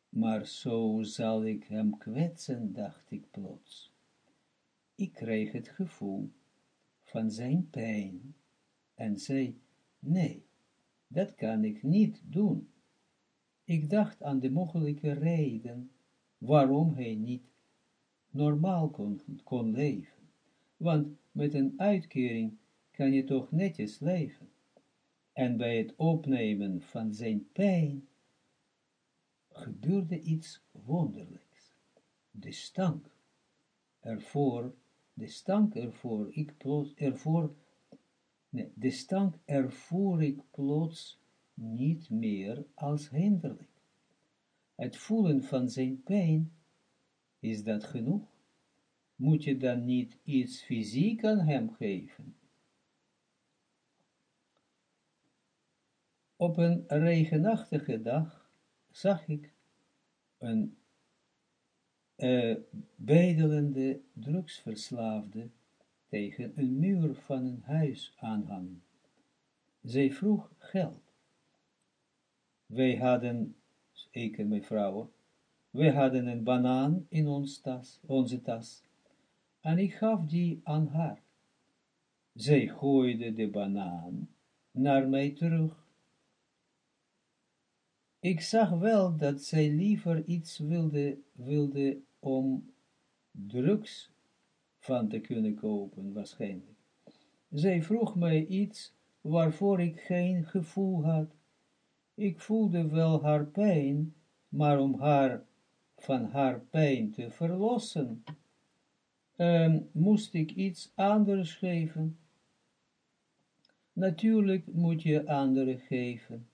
Maar zo zal ik hem kwetsen, dacht ik plots. Ik kreeg het gevoel van zijn pijn en zei, nee, dat kan ik niet doen. Ik dacht aan de mogelijke reden waarom hij niet normaal kon, kon leven. Want met een uitkering kan je toch netjes leven. En bij het opnemen van zijn pijn gebeurde iets wonderlijks. De stank ervoor, de stank ervoor, ik plots, ervoor, nee, de stank ervoor ik plots niet meer als hinderlijk. Het voelen van zijn pijn, is dat genoeg? Moet je dan niet iets fysiek aan hem geven? Op een regenachtige dag zag ik een uh, bedelende drugsverslaafde tegen een muur van een huis aanhangen. Zij vroeg geld. Wij hadden, ik en mijn vrouw, wij hadden een banaan in ons tas, onze tas, en ik gaf die aan haar. Zij gooide de banaan naar mij terug. Ik zag wel dat zij liever iets wilde, wilde om drugs van te kunnen kopen, waarschijnlijk. Zij vroeg mij iets waarvoor ik geen gevoel had. Ik voelde wel haar pijn, maar om haar van haar pijn te verlossen, um, moest ik iets anders geven. Natuurlijk moet je anderen geven,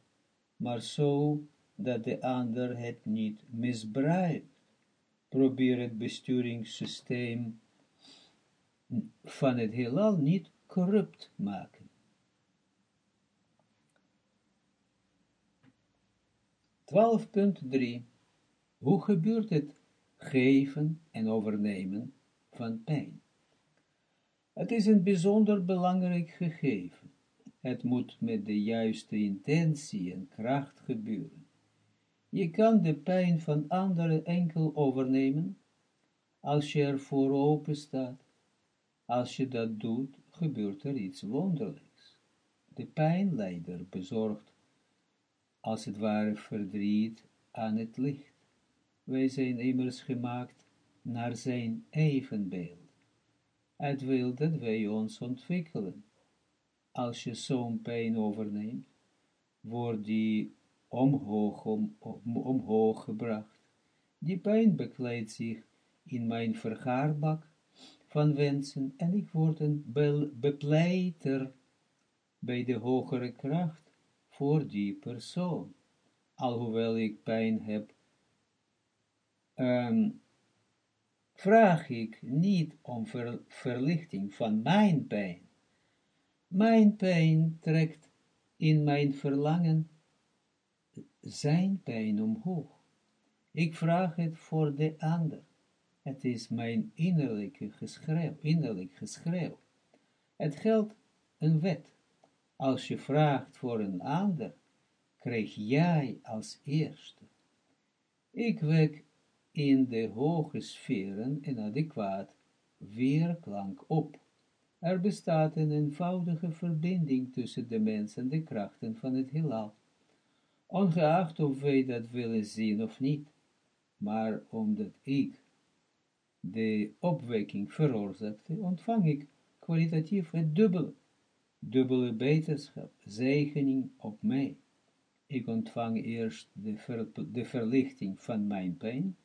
maar zo dat de ander het niet misbruikt. Probeer het besturingssysteem van het heelal niet corrupt maken. 12.3 Hoe gebeurt het geven en overnemen van pijn? Het is een bijzonder belangrijk gegeven. Het moet met de juiste intentie en kracht gebeuren. Je kan de pijn van anderen enkel overnemen, als je er voor open staat. Als je dat doet, gebeurt er iets wonderlijks. De pijnleider bezorgt, als het ware verdriet aan het licht. Wij zijn immers gemaakt naar zijn evenbeeld. Het wil dat wij ons ontwikkelen. Als je zo'n pijn overneemt, wordt die omhoog, om, omhoog gebracht. Die pijn bekleidt zich in mijn vergaarbak van wensen en ik word een bepleiter bij de hogere kracht voor die persoon. Alhoewel ik pijn heb, um, vraag ik niet om verlichting van mijn pijn. Mijn pijn trekt in mijn verlangen zijn pijn omhoog. Ik vraag het voor de ander. Het is mijn innerlijke geschreeuw, innerlijk geschreeuw. Het geldt een wet. Als je vraagt voor een ander, krijg jij als eerste. Ik wek in de hoge sferen een adequaat weerklank op. Er bestaat een eenvoudige verbinding tussen de mens en de krachten van het heelal ongeacht of wij dat willen zien of niet, maar omdat ik de opwekking veroorzaakte, ontvang ik kwalitatief het dubbele, dubbele beterschap, zegening op mij. Ik ontvang eerst de, de verlichting van mijn pijn,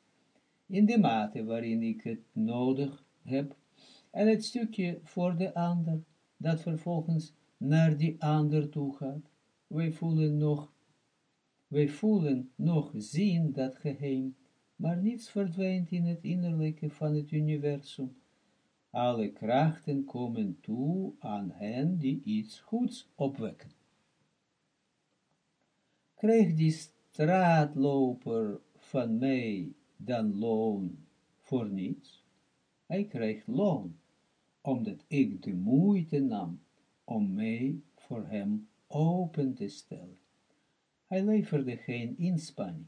in de mate waarin ik het nodig heb, en het stukje voor de ander, dat vervolgens naar die ander toe gaat. Wij voelen nog wij voelen nog zien dat geheim, maar niets verdwijnt in het innerlijke van het universum. Alle krachten komen toe aan hen die iets goeds opwekken. Krijgt die straatloper van mij dan loon voor niets? Hij krijgt loon, omdat ik de moeite nam om mij voor hem open te stellen. Hij leverde geen inspanning.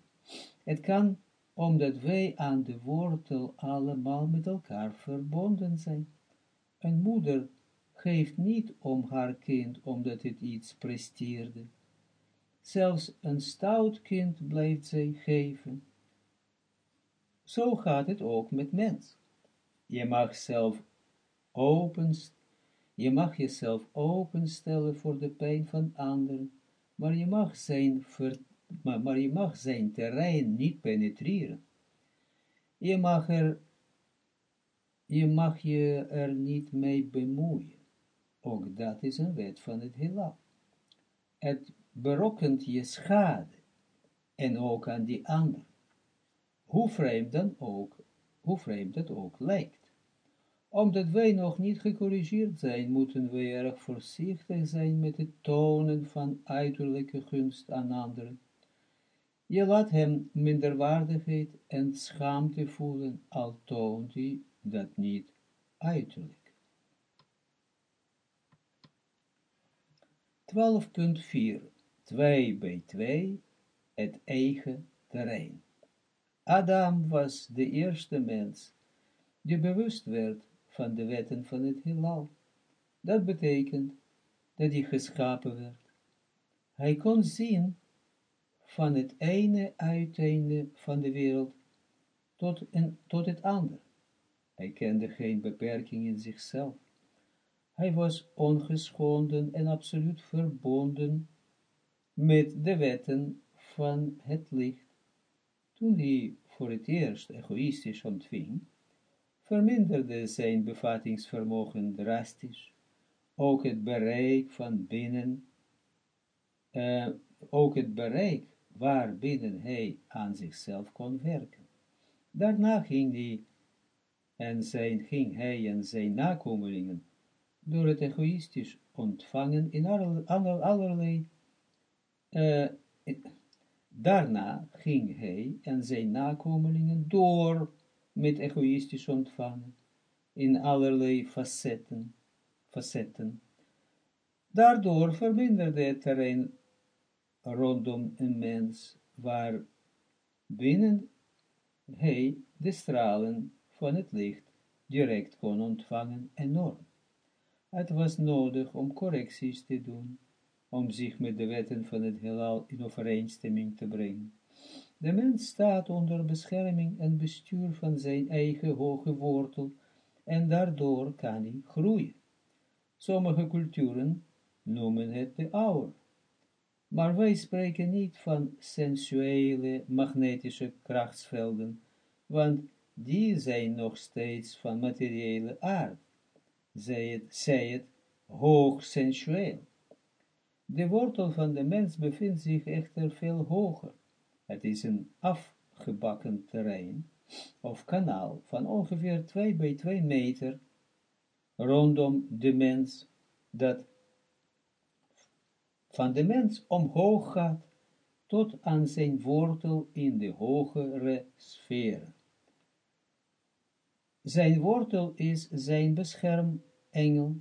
Het kan omdat wij aan de wortel allemaal met elkaar verbonden zijn. Een moeder geeft niet om haar kind omdat het iets presteerde. Zelfs een stout kind blijft zij geven. Zo gaat het ook met mens. Je mag je mag jezelf openstellen voor de pijn van anderen maar je mag zijn, maar, maar je mag zijn terrein niet penetreren. Je mag, er, je mag je er niet mee bemoeien. Ook dat is een wet van het heelal. Het berokkent je schade, en ook aan die ander. Hoe vreemd dan ook, hoe vreemd dat ook lijkt omdat wij nog niet gecorrigeerd zijn, moeten wij erg voorzichtig zijn met het tonen van uiterlijke gunst aan anderen. Je laat hem minderwaardigheid en schaamte voelen, al toont hij dat niet uiterlijk. 12.4 2 bij 2 Het eigen terrein Adam was de eerste mens die bewust werd van de wetten van het heelal. Dat betekent dat hij geschapen werd. Hij kon zien van het ene uiteinde van de wereld tot, tot het andere. Hij kende geen beperking in zichzelf. Hij was ongeschonden en absoluut verbonden met de wetten van het licht. Toen hij voor het eerst egoïstisch ontving, verminderde zijn bevattingsvermogen drastisch. Ook het bereik van binnen, uh, ook het bereik waarbinnen hij aan zichzelf kon werken. Daarna ging hij en zijn, ging hij en zijn nakomelingen door het egoïstisch ontvangen in aller, allerlei uh, daarna ging hij en zijn nakomelingen door met egoïstisch ontvangen in allerlei facetten, facetten. Daardoor verminderde het terrein rondom een mens, waar binnen hij de stralen van het licht direct kon ontvangen enorm. Het was nodig om correcties te doen, om zich met de wetten van het heelal in overeenstemming te brengen. De mens staat onder bescherming en bestuur van zijn eigen hoge wortel, en daardoor kan hij groeien. Sommige culturen noemen het de oude. Maar wij spreken niet van sensuele magnetische krachtsvelden, want die zijn nog steeds van materiële aard, zij het, zij het hoog sensueel. De wortel van de mens bevindt zich echter veel hoger. Het is een afgebakken terrein, of kanaal, van ongeveer 2 bij 2 meter, rondom de mens, dat van de mens omhoog gaat, tot aan zijn wortel in de hogere sferen. Zijn wortel is zijn beschermengel,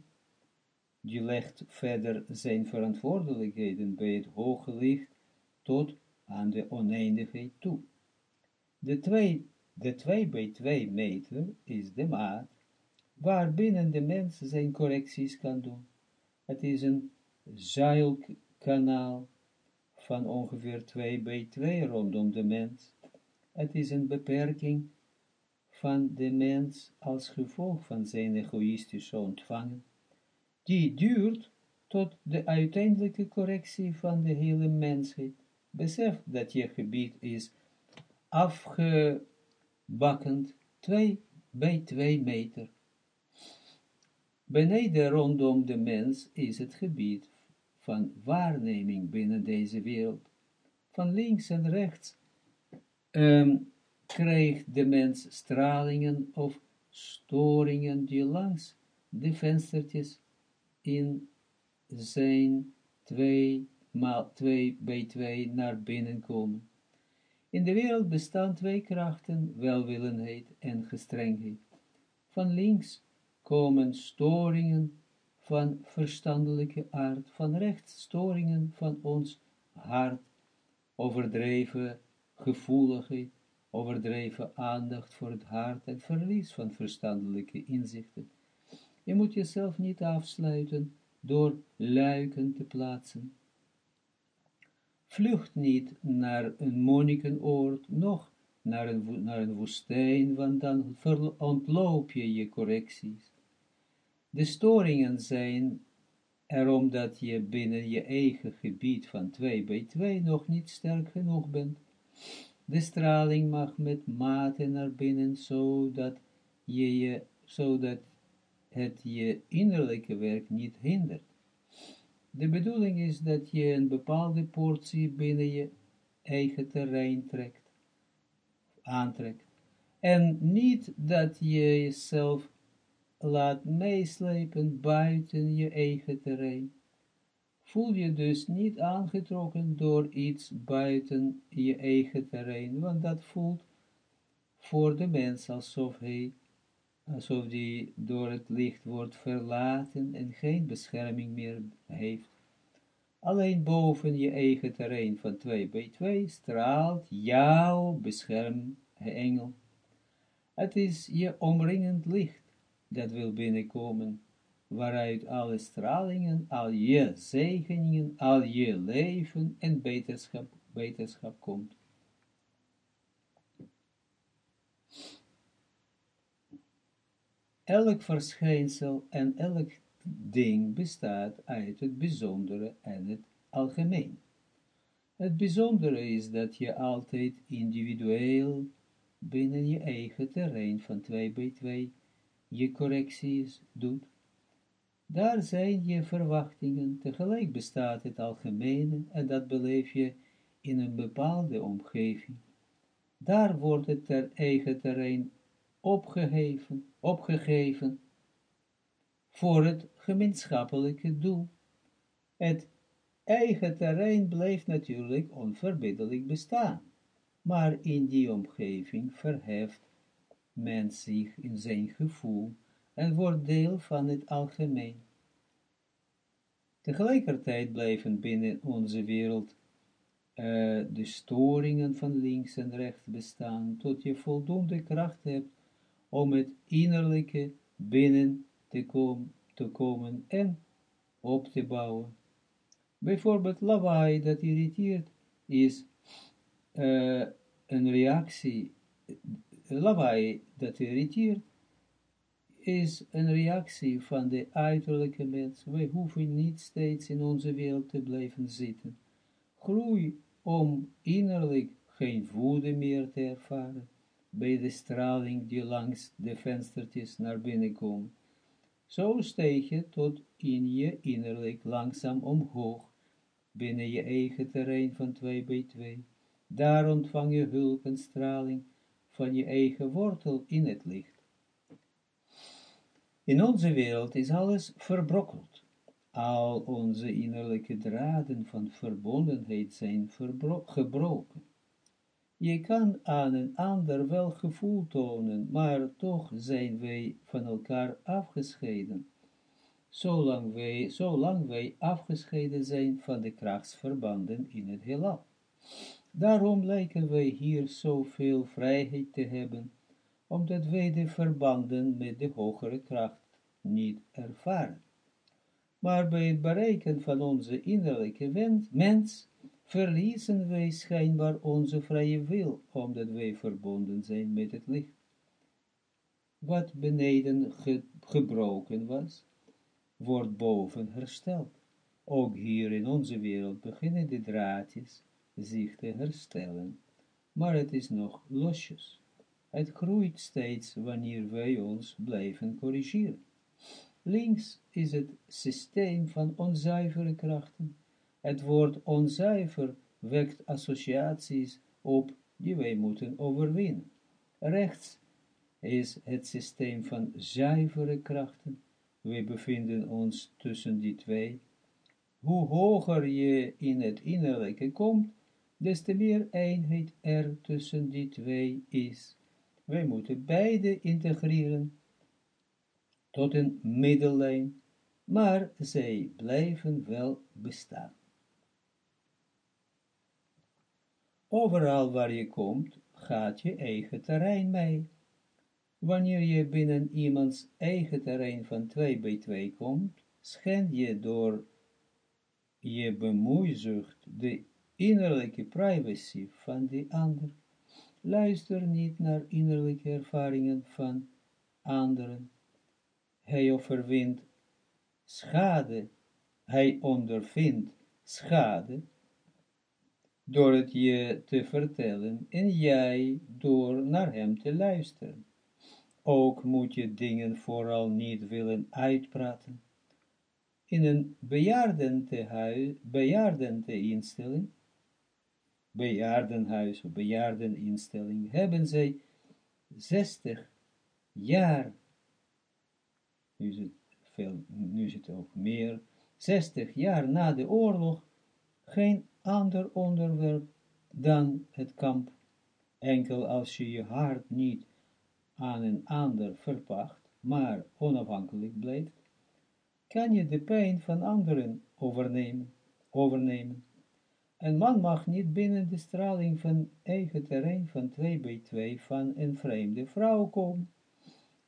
die legt verder zijn verantwoordelijkheden bij het hoge licht tot aan de oneindigheid toe. De twee, de twee bij twee meter is de maat, waarbinnen de mens zijn correcties kan doen. Het is een zuilkanaal van ongeveer 2 bij 2 rondom de mens. Het is een beperking van de mens als gevolg van zijn egoïstische ontvangen, die duurt tot de uiteindelijke correctie van de hele mensheid. Besef dat je gebied is afgebakkend 2 bij 2 meter. Beneden rondom de mens is het gebied van waarneming binnen deze wereld. Van links en rechts um, krijgt de mens stralingen of storingen die langs de venstertjes in zijn twee, maal, twee bij twee naar binnen komen. In de wereld bestaan twee krachten, welwillendheid en gestrengheid. Van links komen storingen van verstandelijke aard, van rechts storingen van ons hart, overdreven gevoeligheid, overdreven aandacht voor het hart en verlies van verstandelijke inzichten. Je moet jezelf niet afsluiten door luiken te plaatsen. Vlucht niet naar een monnikenoord, nog naar een, naar een woestijn, want dan ontloop je je correcties. De storingen zijn er omdat je binnen je eigen gebied van 2 bij 2 nog niet sterk genoeg bent. De straling mag met mate naar binnen, zodat, je je, zodat het je innerlijke werk niet hindert. De bedoeling is dat je een bepaalde portie binnen je eigen terrein trekt, aantrekt. En niet dat je jezelf laat meeslepen buiten je eigen terrein. Voel je dus niet aangetrokken door iets buiten je eigen terrein, want dat voelt voor de mens alsof hij, alsof die door het licht wordt verlaten en geen bescherming meer heeft. Alleen boven je eigen terrein van 2 bij 2 straalt jouw beschermengel. Het is je omringend licht dat wil binnenkomen, waaruit alle stralingen, al je zegeningen, al je leven en beterschap, beterschap komt. Elk verschijnsel en elk ding bestaat uit het bijzondere en het algemeen. Het bijzondere is dat je altijd individueel binnen je eigen terrein van 2 bij 2 je correcties doet. Daar zijn je verwachtingen, tegelijk bestaat het algemene en dat beleef je in een bepaalde omgeving. Daar wordt het ter eigen terrein opgeheven, opgegeven voor het gemeenschappelijke doel. Het eigen terrein blijft natuurlijk onverbiddelijk bestaan, maar in die omgeving verheft men zich in zijn gevoel en wordt deel van het algemeen. Tegelijkertijd blijven binnen onze wereld uh, de storingen van links en rechts bestaan, tot je voldoende kracht hebt om het innerlijke binnen te, kom, te komen en op te bouwen. Bijvoorbeeld lawaai dat irriteert is uh, een reactie, lawaai dat irriteert is een reactie van de uiterlijke mens. Wij hoeven niet steeds in onze wereld te blijven zitten. Groei om innerlijk geen woede meer te ervaren, bij de straling die langs de venstertjes naar binnen komt. Zo steeg je tot in je innerlijk langzaam omhoog, binnen je eigen terrein van 2 bij 2. Daar ontvang je hulp en straling van je eigen wortel in het licht. In onze wereld is alles verbrokkeld. Al onze innerlijke draden van verbondenheid zijn gebroken. Je kan aan een ander wel gevoel tonen, maar toch zijn wij van elkaar afgescheiden. Zolang wij, zolang wij afgescheiden zijn van de krachtsverbanden in het heelal. Daarom lijken wij hier zoveel vrijheid te hebben, omdat wij de verbanden met de hogere kracht niet ervaren. Maar bij het bereiken van onze innerlijke mens, verliezen wij schijnbaar onze vrije wil, omdat wij verbonden zijn met het licht. Wat beneden gebroken was, wordt boven hersteld. Ook hier in onze wereld beginnen de draadjes zich te herstellen, maar het is nog losjes. Het groeit steeds wanneer wij ons blijven corrigeren. Links is het systeem van onzuivere krachten. Het woord onzuiver wekt associaties op die wij moeten overwinnen. Rechts is het systeem van zuivere krachten. Wij bevinden ons tussen die twee. Hoe hoger je in het innerlijke komt, des te meer eenheid er tussen die twee is. Wij moeten beide integreren tot een middellijn, maar zij blijven wel bestaan. Overal waar je komt, gaat je eigen terrein mee. Wanneer je binnen iemands eigen terrein van 2 bij 2 komt, schend je door je bemoeizucht de innerlijke privacy van die ander. Luister niet naar innerlijke ervaringen van anderen. Hij overwint schade, hij ondervindt schade, door het je te vertellen en jij door naar hem te luisteren. Ook moet je dingen vooral niet willen uitpraten. In een bejaardentehuis, bejaardenhuis of bejaardeninstelling, hebben zij 60 jaar nu is het ook meer, 60 jaar na de oorlog, geen ander onderwerp dan het kamp. Enkel als je je hart niet aan een ander verpacht, maar onafhankelijk blijft, kan je de pijn van anderen overnemen. overnemen. Een man mag niet binnen de straling van eigen terrein van 2 bij 2 van een vreemde vrouw komen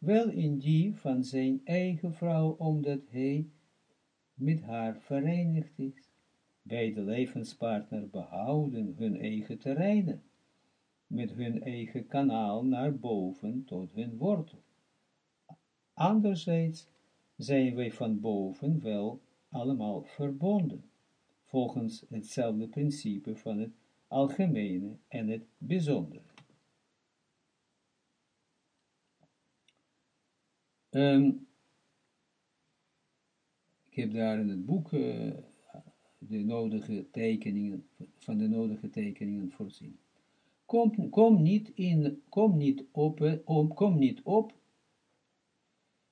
wel in die van zijn eigen vrouw, omdat hij met haar verenigd is. Beide levenspartner behouden hun eigen terreinen, met hun eigen kanaal naar boven tot hun wortel. Anderzijds zijn wij van boven wel allemaal verbonden, volgens hetzelfde principe van het algemene en het bijzondere. Ehm, ik heb daar in het boek uh, de nodige tekeningen, van de nodige tekeningen voorzien. Kom, kom niet in, kom niet op, om, kom niet op,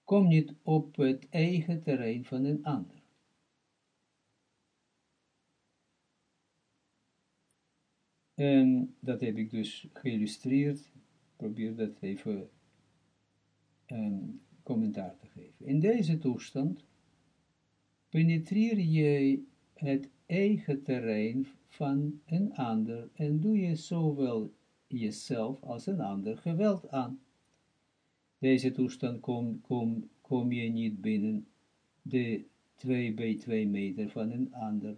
kom niet op het eigen terrein van een ander. En dat heb ik dus geïllustreerd. Probeer dat even een commentaar te geven. In deze toestand penetreer je het eigen terrein van een ander en doe je zowel jezelf als een ander geweld aan. Deze toestand kom, kom, kom je niet binnen de 2 bij 2 meter van een ander.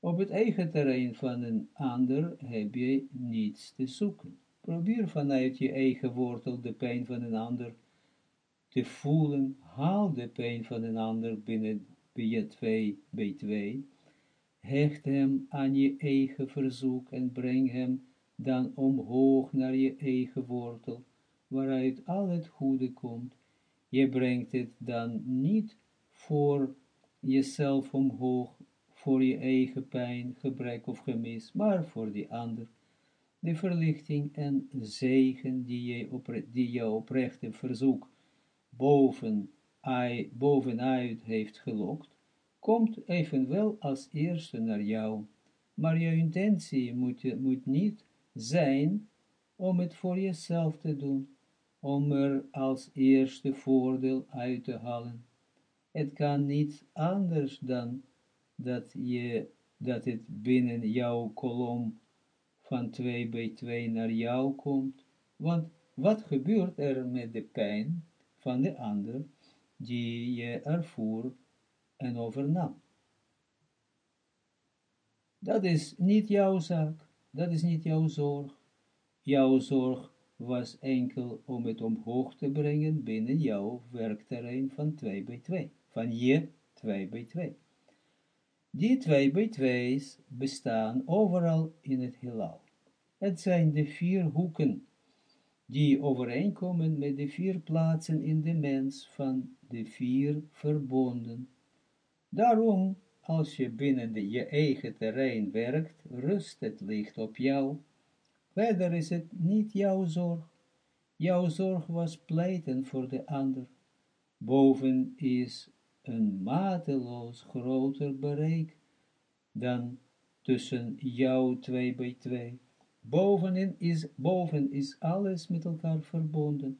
Op het eigen terrein van een ander heb je niets te zoeken. Probeer vanuit je eigen wortel de pijn van een ander te voelen. Haal de pijn van een ander binnen bij je 2 bij 2 hecht hem aan je eigen verzoek en breng hem dan omhoog naar je eigen wortel, waaruit al het goede komt. Je brengt het dan niet voor jezelf omhoog, voor je eigen pijn, gebrek of gemis, maar voor die ander. De verlichting en zegen die je, opre oprechte verzoek boven, bovenuit heeft gelokt, komt evenwel als eerste naar jou, maar je intentie moet, moet niet zijn om het voor jezelf te doen, om er als eerste voordeel uit te halen. Het kan niet anders dan dat, je, dat het binnen jouw kolom van 2 bij 2 naar jou komt, want wat gebeurt er met de pijn van de ander, die je ervoer en overnam. Dat is niet jouw zaak, dat is niet jouw zorg. Jouw zorg was enkel om het omhoog te brengen binnen jouw werkterrein van 2 bij 2, van je 2 bij 2. Die 2 bij 2's bestaan overal in het heelal. Het zijn de vier hoeken die overeenkomen met de vier plaatsen in de mens van de vier verbonden Daarom, als je binnen de, je eigen terrein werkt, rust het licht op jou. Verder is het niet jouw zorg. Jouw zorg was pleiten voor de ander. Boven is een mateloos groter bereik dan tussen jou twee bij twee. Bovenin is, boven is alles met elkaar verbonden.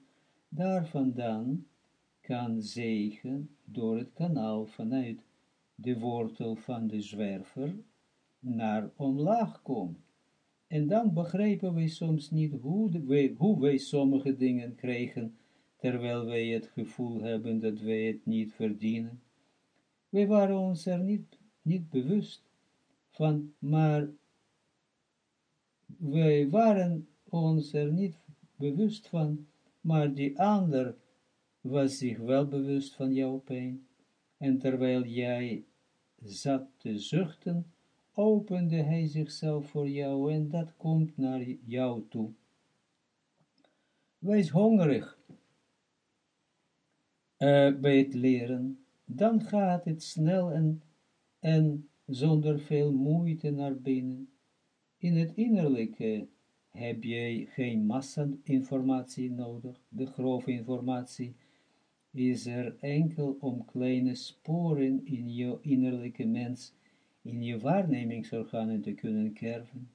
Daar vandaan kan zegen door het kanaal vanuit de wortel van de zwerver naar omlaag komt. En dan begrijpen wij soms niet hoe, wij, hoe wij sommige dingen krijgen, terwijl wij het gevoel hebben dat wij het niet verdienen. Wij waren ons er niet, niet bewust van, maar wij waren ons er niet bewust van, maar die ander was zich wel bewust van jouw pijn. En terwijl jij zat te zuchten, opende hij zichzelf voor jou en dat komt naar jou toe. Wees hongerig uh, bij het leren, dan gaat het snel en, en zonder veel moeite naar binnen. In het innerlijke heb je geen massa-informatie nodig, de grove informatie is er enkel om kleine sporen in je innerlijke mens, in je waarnemingsorganen te kunnen kerven.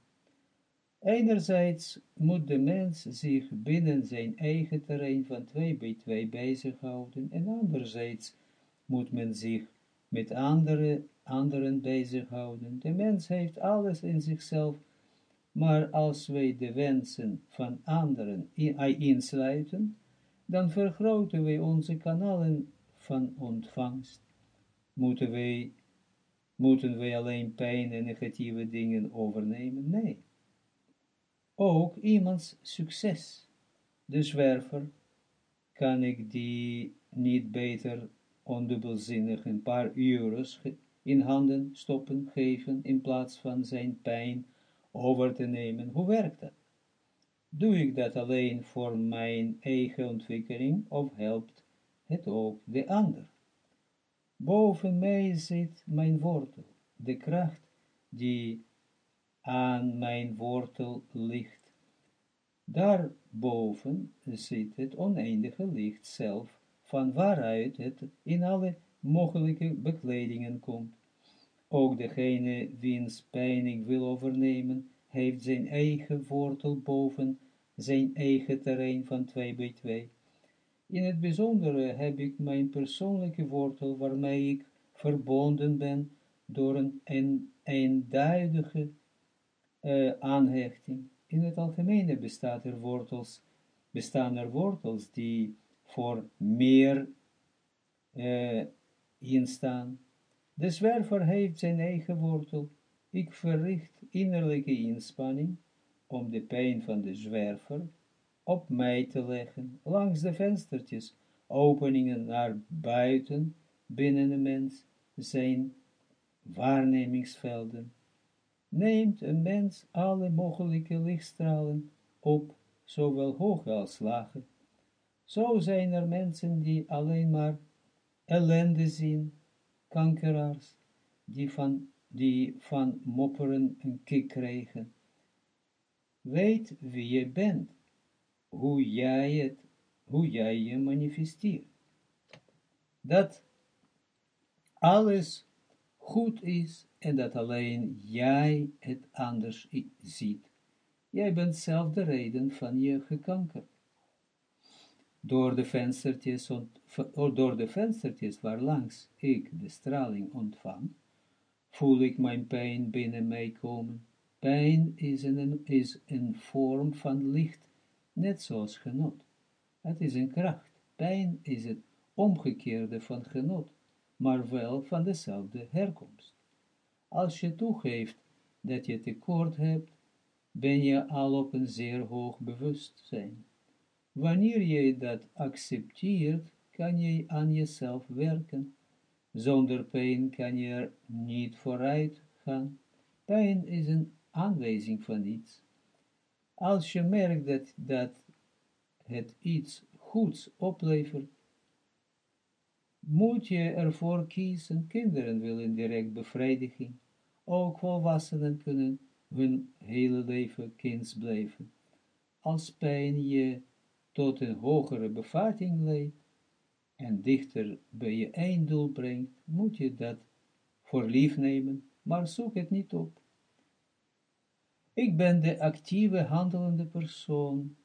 Enerzijds moet de mens zich binnen zijn eigen terrein van 2 bij 2 bezighouden, en anderzijds moet men zich met andere, anderen bezighouden. De mens heeft alles in zichzelf, maar als wij de wensen van anderen insluiten, dan vergroten wij onze kanalen van ontvangst. Moeten wij, moeten wij alleen pijn en negatieve dingen overnemen? Nee. Ook iemands succes, de zwerver, kan ik die niet beter ondubbelzinnig een paar euro's in handen stoppen, geven, in plaats van zijn pijn over te nemen. Hoe werkt dat? Doe ik dat alleen voor mijn eigen ontwikkeling, of helpt het ook de ander. Boven mij zit mijn wortel, de kracht die aan mijn wortel ligt. Daarboven zit het oneindige licht zelf, van waaruit het in alle mogelijke bekledingen komt. Ook degene wiens pijn ik wil overnemen, heeft zijn eigen wortel boven zijn eigen terrein van 2 bij 2. In het bijzondere heb ik mijn persoonlijke wortel, waarmee ik verbonden ben door een, een eenduidige uh, aanhechting. In het algemene bestaat er wortels, bestaan er wortels die voor meer uh. De zwerver heeft zijn eigen wortel. Ik verricht innerlijke inspanning om de pijn van de zwerver op mij te leggen, langs de venstertjes, openingen naar buiten, binnen de mens, zijn waarnemingsvelden. Neemt een mens alle mogelijke lichtstralen op, zowel hoog als lage. Zo zijn er mensen die alleen maar ellende zien, kankeraars, die van, die van mopperen een kick krijgen. Weet wie je bent, hoe jij het, hoe jij je manifesteert. Dat alles goed is en dat alleen jij het anders ziet. Jij bent zelf de reden van je gekanker. Door de venstertjes, door de venstertjes waarlangs ik de straling ontvang, voel ik mijn pijn binnen mij komen. Pijn is een, is een vorm van licht net zoals genot. Het is een kracht. Pijn is het omgekeerde van genot, maar wel van dezelfde herkomst. Als je toegeeft dat je tekort hebt, ben je al op een zeer hoog bewustzijn. Wanneer je dat accepteert, kan je aan jezelf werken. Zonder pijn kan je er niet vooruit gaan. Pijn is een aanwijzing van iets. Als je merkt dat, dat het iets goeds oplevert, moet je ervoor kiezen, kinderen willen direct bevrediging, ook volwassenen kunnen hun hele leven kinds blijven. Als pijn je tot een hogere bevatting leidt en dichter bij je einddoel brengt, moet je dat voor lief nemen, maar zoek het niet op. Ik ben de actieve handelende persoon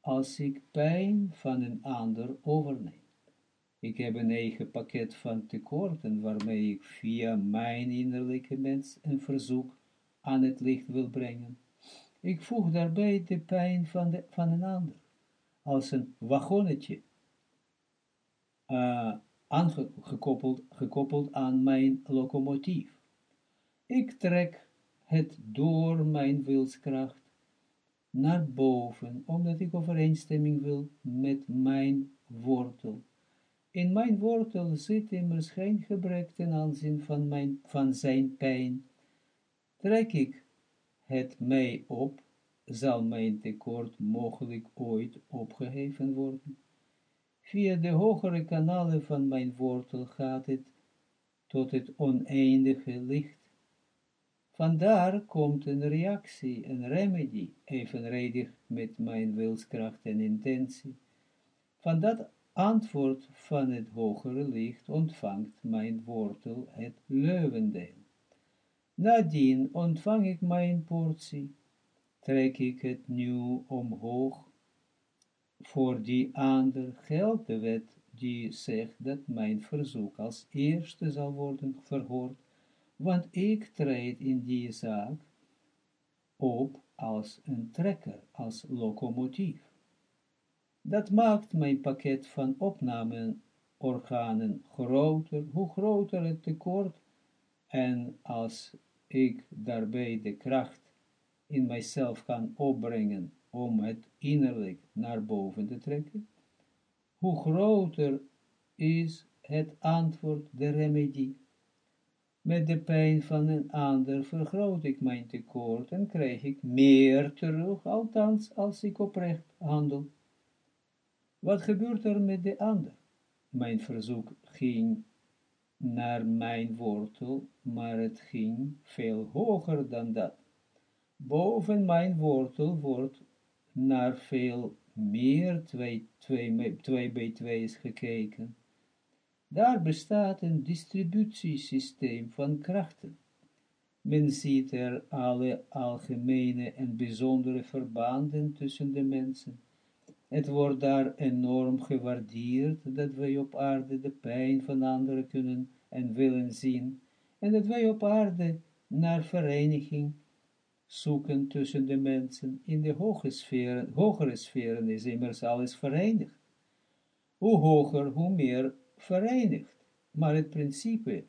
als ik pijn van een ander overneem. Ik heb een eigen pakket van tekorten waarmee ik via mijn innerlijke mens een verzoek aan het licht wil brengen. Ik voeg daarbij de pijn van, de, van een ander, als een wagonnetje, aangekoppeld gekoppeld aan mijn locomotief. Ik trek het door mijn wilskracht naar boven, omdat ik overeenstemming wil met mijn wortel. In mijn wortel zit immers geen gebrek ten aanzien van, mijn, van zijn pijn. Trek ik het mij op, zal mijn tekort mogelijk ooit opgeheven worden. Via de hogere kanalen van mijn wortel gaat het tot het oneindige licht Vandaar komt een reactie, een remedy, evenredig met mijn wilskracht en intentie. Van dat antwoord van het hogere licht ontvangt mijn wortel het leuwendeel. Nadien ontvang ik mijn portie, trek ik het nu omhoog. Voor die ander geldt de wet die zegt dat mijn verzoek als eerste zal worden verhoord want ik treed in die zaak op als een trekker, als locomotief. Dat maakt mijn pakket van opnameorganen groter, hoe groter het tekort, en als ik daarbij de kracht in mijzelf kan opbrengen om het innerlijk naar boven te trekken, hoe groter is het antwoord, de remedie, met de pijn van een ander vergroot ik mijn tekort en krijg ik meer terug, althans als ik oprecht handel. Wat gebeurt er met de ander? mijn verzoek ging naar mijn wortel, maar het ging veel hoger dan dat. Boven mijn wortel wordt naar veel meer twee, twee, twee bij twee is gekeken. Daar bestaat een distributiesysteem van krachten. Men ziet er alle algemene en bijzondere verbanden tussen de mensen. Het wordt daar enorm gewaardeerd dat wij op aarde de pijn van anderen kunnen en willen zien, en dat wij op aarde naar vereniging zoeken tussen de mensen. In de hoge sferen, hogere sferen is immers alles verenigd. Hoe hoger, hoe meer verenigd. Maar het principe,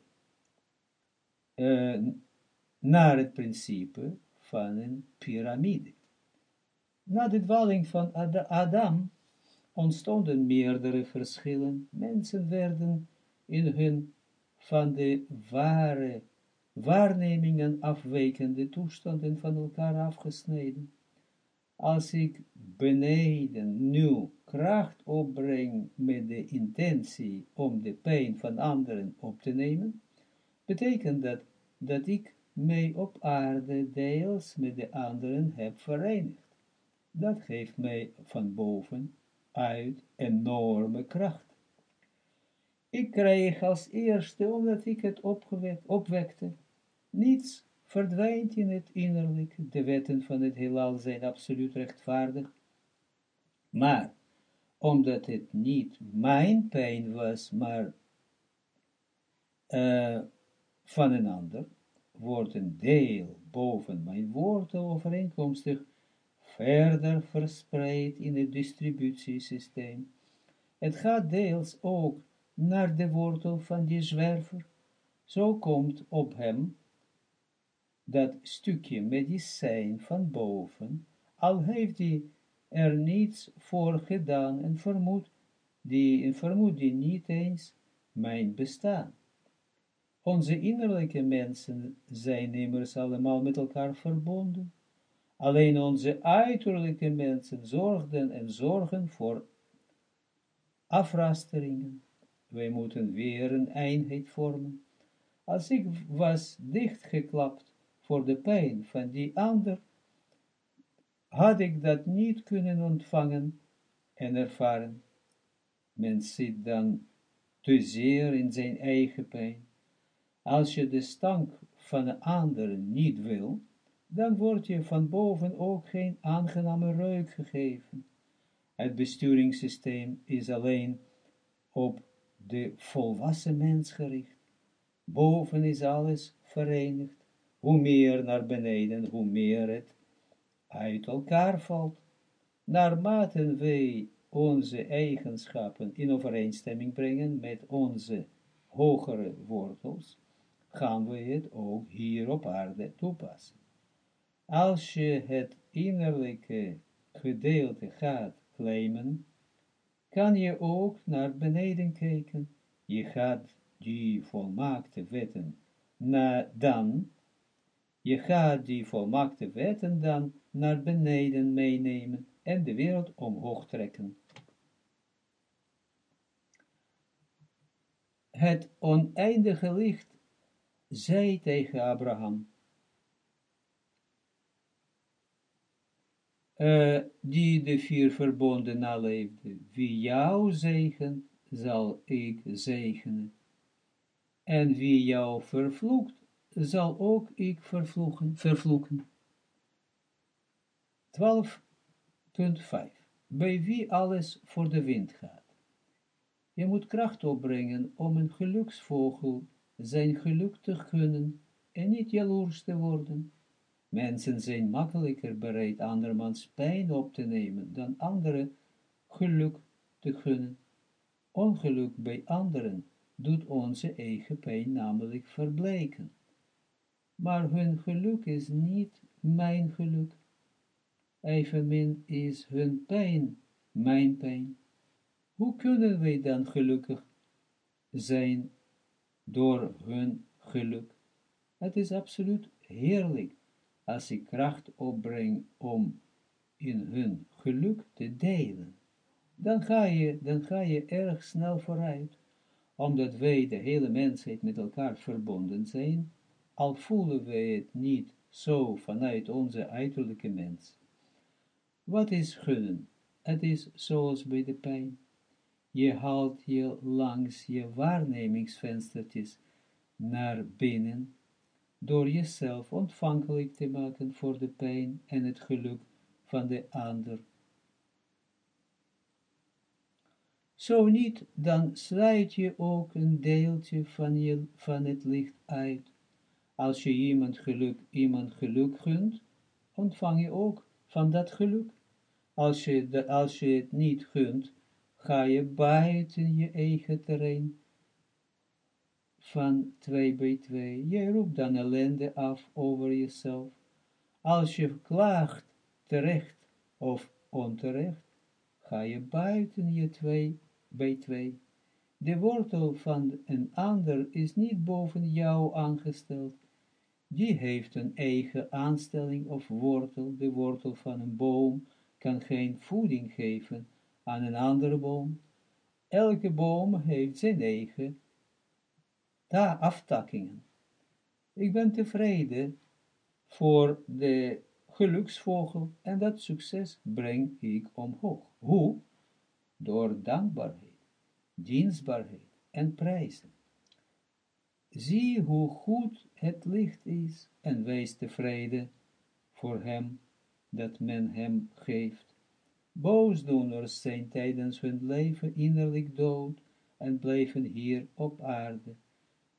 uh, naar het principe van een piramide. Na de dwaling van Adam ontstonden meerdere verschillen. Mensen werden in hun van de ware waarnemingen afwijkende toestanden van elkaar afgesneden. Als ik beneden nu kracht opbreng met de intentie om de pijn van anderen op te nemen, betekent dat dat ik mij op aarde deels met de anderen heb verenigd. Dat geeft mij van boven uit enorme kracht. Ik krijg als eerste, omdat ik het opwekte, niets verdwijnt in het innerlijk, de wetten van het heelal zijn absoluut rechtvaardig, maar omdat het niet mijn pijn was, maar uh, van een ander, wordt een deel boven mijn woorden overeenkomstig verder verspreid in het distributiesysteem. Het gaat deels ook naar de wortel van die zwerver. Zo komt op hem dat stukje medicijn van boven, al heeft hij er niets voor gedaan en vermoedt die, en vermoedt die niet eens mijn bestaan. Onze innerlijke mensen zijn immers allemaal met elkaar verbonden. Alleen onze uiterlijke mensen zorgden en zorgen voor afrasteringen. Wij moeten weer een eenheid vormen. Als ik was dichtgeklapt voor de pijn van die ander, had ik dat niet kunnen ontvangen en ervaren. Men zit dan te zeer in zijn eigen pijn. Als je de stank van de anderen niet wil, dan wordt je van boven ook geen aangename reuk gegeven. Het besturingssysteem is alleen op de volwassen mens gericht. Boven is alles verenigd. Hoe meer naar beneden, hoe meer het uit elkaar valt. Naarmate wij onze eigenschappen in overeenstemming brengen met onze hogere wortels, gaan we het ook hier op aarde toepassen. Als je het innerlijke gedeelte gaat claimen, kan je ook naar beneden kijken. Je gaat die volmaakte wetten na, dan, je gaat die volmaakte wetten dan naar beneden meenemen en de wereld omhoog trekken. Het oneindige licht zei tegen Abraham, uh, die de vier verbonden naleefde. Wie jou zegent, zal ik zegenen. En wie jou vervloekt, zal ook ik vervloeken. vervloeken. 12.5 Bij wie alles voor de wind gaat. Je moet kracht opbrengen om een geluksvogel zijn geluk te gunnen en niet jaloers te worden. Mensen zijn makkelijker bereid andermans pijn op te nemen dan anderen geluk te gunnen. Ongeluk bij anderen doet onze eigen pijn namelijk verblijken. Maar hun geluk is niet mijn geluk. Evenmin is hun pijn mijn pijn. Hoe kunnen wij dan gelukkig zijn door hun geluk? Het is absoluut heerlijk als ik kracht opbreng om in hun geluk te delen. dan ga je, dan ga je erg snel vooruit, omdat wij, de hele mensheid, met elkaar verbonden zijn, al voelen wij het niet zo vanuit onze uiterlijke mens. Wat is gunnen? Het is zoals bij de pijn. Je haalt je langs je waarnemingsvenstertjes naar binnen, door jezelf ontvankelijk te maken voor de pijn en het geluk van de ander. Zo niet, dan sluit je ook een deeltje van, je, van het licht uit. Als je iemand geluk, iemand geluk gunt, ontvang je ook van dat geluk. Als je, de, als je het niet gunt, ga je buiten je eigen terrein van twee bij twee. Je roept dan ellende af over jezelf. Als je klaagt, terecht of onterecht, ga je buiten je twee bij twee. De wortel van een ander is niet boven jou aangesteld. Die heeft een eigen aanstelling of wortel. De wortel van een boom kan geen voeding geven aan een andere boom. Elke boom heeft zijn eigen ta aftakkingen. Ik ben tevreden voor de geluksvogel en dat succes breng ik omhoog. Hoe? Door dankbaarheid, dienstbaarheid en prijzen. Zie hoe goed het licht is en wees tevreden voor hem dat men hem geeft. Boosdoeners zijn tijdens hun leven innerlijk dood en blijven hier op aarde.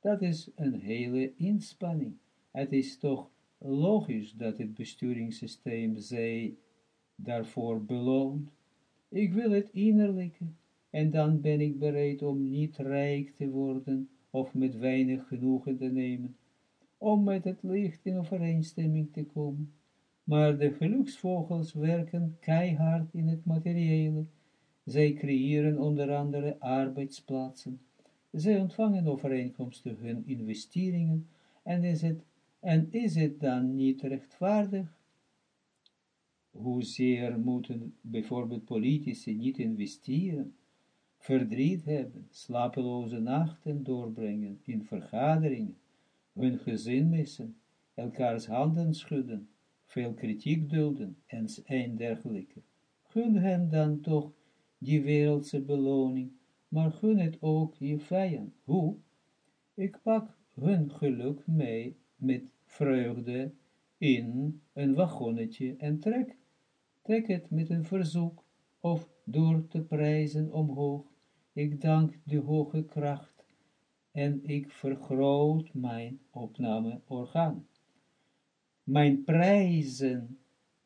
Dat is een hele inspanning. Het is toch logisch dat het besturingssysteem zij daarvoor beloont. Ik wil het innerlijke, en dan ben ik bereid om niet rijk te worden, of met weinig genoegen te nemen, om met het licht in overeenstemming te komen. Maar de geluksvogels werken keihard in het materiële, zij creëren onder andere arbeidsplaatsen, zij ontvangen overeenkomsten hun investeringen, en is het, en is het dan niet rechtvaardig? Hoezeer moeten bijvoorbeeld politici niet investeren, verdriet hebben, slapeloze nachten doorbrengen in vergaderingen, hun gezin missen, elkaars handen schudden, veel kritiek dulden en, en dergelijke. Gun hen dan toch die wereldse beloning, maar gun het ook je vijand. Hoe? Ik pak hun geluk mee met vreugde in een wagonnetje en trek, trek het met een verzoek of door te prijzen omhoog. Ik dank de hoge kracht en ik vergroot mijn opnameorgaan. Mijn prijzen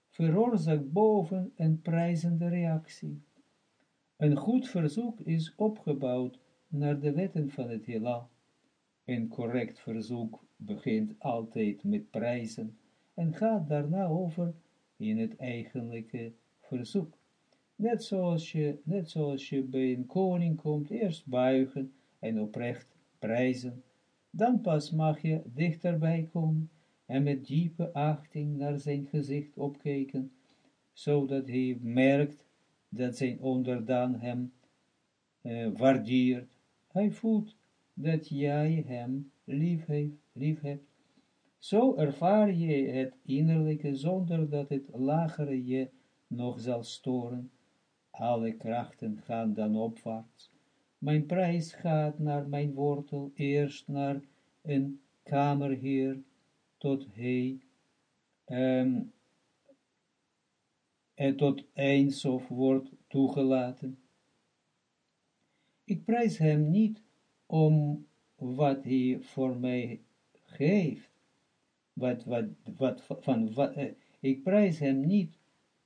veroorzaakt boven een prijzende reactie. Een goed verzoek is opgebouwd naar de wetten van het heelal. Een correct verzoek begint altijd met prijzen en gaat daarna over in het eigenlijke verzoek. Net zoals je, net zoals je bij een koning komt, eerst buigen en oprecht prijzen, dan pas mag je dichterbij komen en met diepe achting naar zijn gezicht opkijken, zodat hij merkt dat zijn onderdaan hem uh, waardeert. Hij voelt dat jij hem lief, heeft, lief hebt. Zo ervaar je het innerlijke zonder dat het lagere je nog zal storen. Alle krachten gaan dan opwaarts. Mijn prijs gaat naar mijn wortel, eerst naar een kamerheer, tot hij um, en tot of wordt toegelaten. Ik prijs hem niet om wat hij voor mij geeft, wat, wat, wat, van, wat, eh, ik prijs hem niet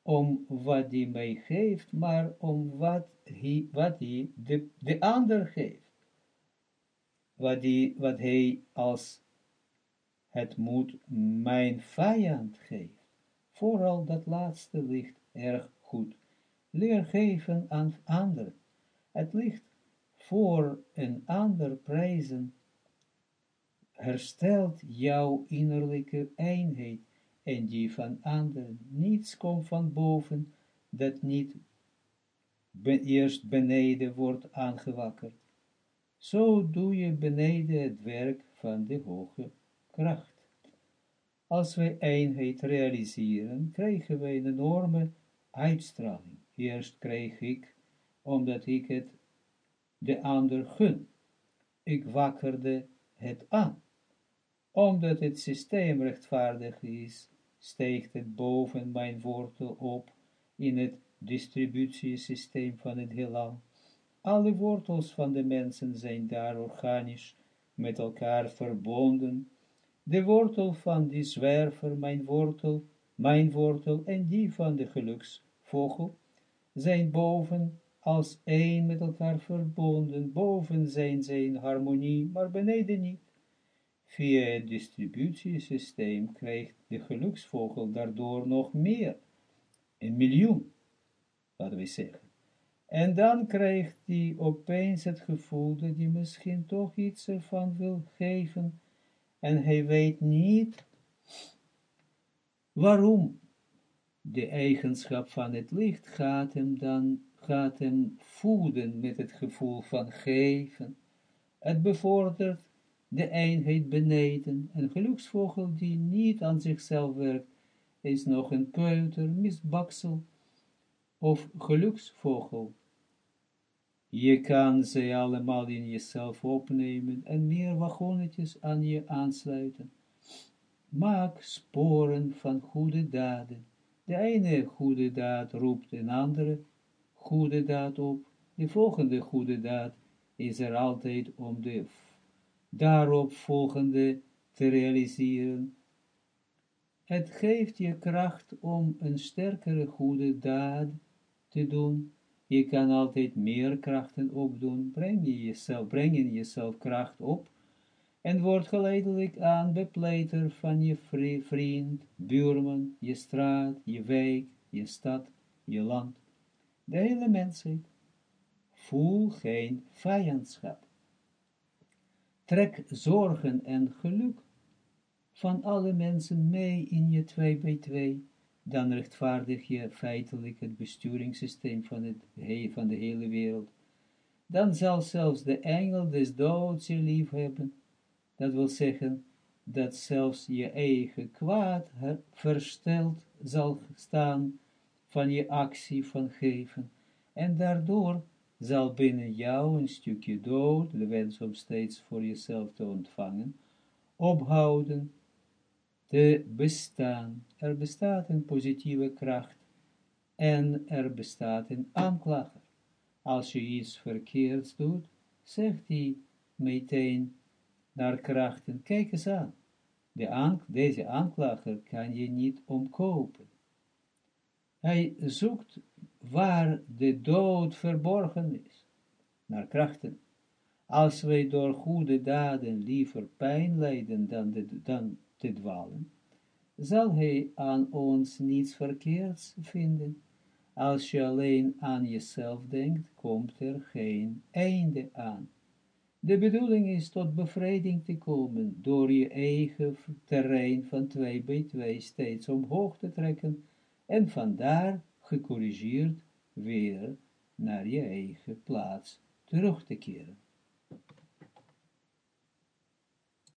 om wat hij mij geeft, maar om wat hij, wat hij de, de ander geeft. Wat hij, wat hij als het moet mijn vijand geeft. Vooral dat laatste ligt erg goed. Leer geven aan anderen. Het ligt voor een ander prijzen herstelt jouw innerlijke eenheid en die van anderen. Niets komt van boven dat niet eerst beneden wordt aangewakkerd. Zo doe je beneden het werk van de hoge kracht. Als wij eenheid realiseren, krijgen wij een enorme uitstraling. Eerst kreeg ik, omdat ik het de ander gun. Ik wakkerde het aan. Omdat het systeem rechtvaardig is, steekt het boven mijn wortel op in het distributiesysteem van het heelal. Alle wortels van de mensen zijn daar organisch met elkaar verbonden. De wortel van die zwerver, mijn wortel, mijn wortel en die van de geluksvogel, zijn boven als één met elkaar verbonden. Boven zijn ze in harmonie, maar beneden niet. Via het distributiesysteem krijgt de geluksvogel daardoor nog meer, een miljoen, laten we zeggen. En dan krijgt hij opeens het gevoel dat hij misschien toch iets ervan wil geven, en hij weet niet waarom. De eigenschap van het licht gaat hem dan, gaat hem voeden met het gevoel van geven. Het bevordert de eenheid beneden. Een geluksvogel die niet aan zichzelf werkt, is nog een peuter, misbaksel of geluksvogel. Je kan ze allemaal in jezelf opnemen en meer wagonnetjes aan je aansluiten. Maak sporen van goede daden. De ene goede daad roept een andere goede daad op. De volgende goede daad is er altijd om de daarop volgende te realiseren. Het geeft je kracht om een sterkere goede daad te doen. Je kan altijd meer krachten opdoen. Breng je jezelf, breng je jezelf kracht op en word geleidelijk aan bepleiter van je vriend, buurman, je straat, je wijk, je stad, je land, de hele mensheid. Voel geen vijandschap. Trek zorgen en geluk van alle mensen mee in je twee bij twee, dan rechtvaardig je feitelijk het besturingssysteem van, het, van de hele wereld. Dan zal zelfs de engel des doods je lief hebben. Dat wil zeggen, dat zelfs je eigen kwaad versteld zal staan van je actie van geven. En daardoor zal binnen jou een stukje dood, de wens om steeds voor jezelf te ontvangen, ophouden te bestaan. Er bestaat een positieve kracht en er bestaat een aanklager. Als je iets verkeerds doet, zegt hij meteen naar krachten, kijk eens aan. De deze aanklager kan je niet omkopen. Hij zoekt waar de dood verborgen is, naar krachten. Als wij door goede daden liever pijn lijden dan, dan te dwalen, zal hij aan ons niets verkeerds vinden. Als je alleen aan jezelf denkt, komt er geen einde aan. De bedoeling is tot bevrijding te komen, door je eigen terrein van twee bij twee steeds omhoog te trekken, en vandaar gecorrigeerd weer naar je eigen plaats terug te keren.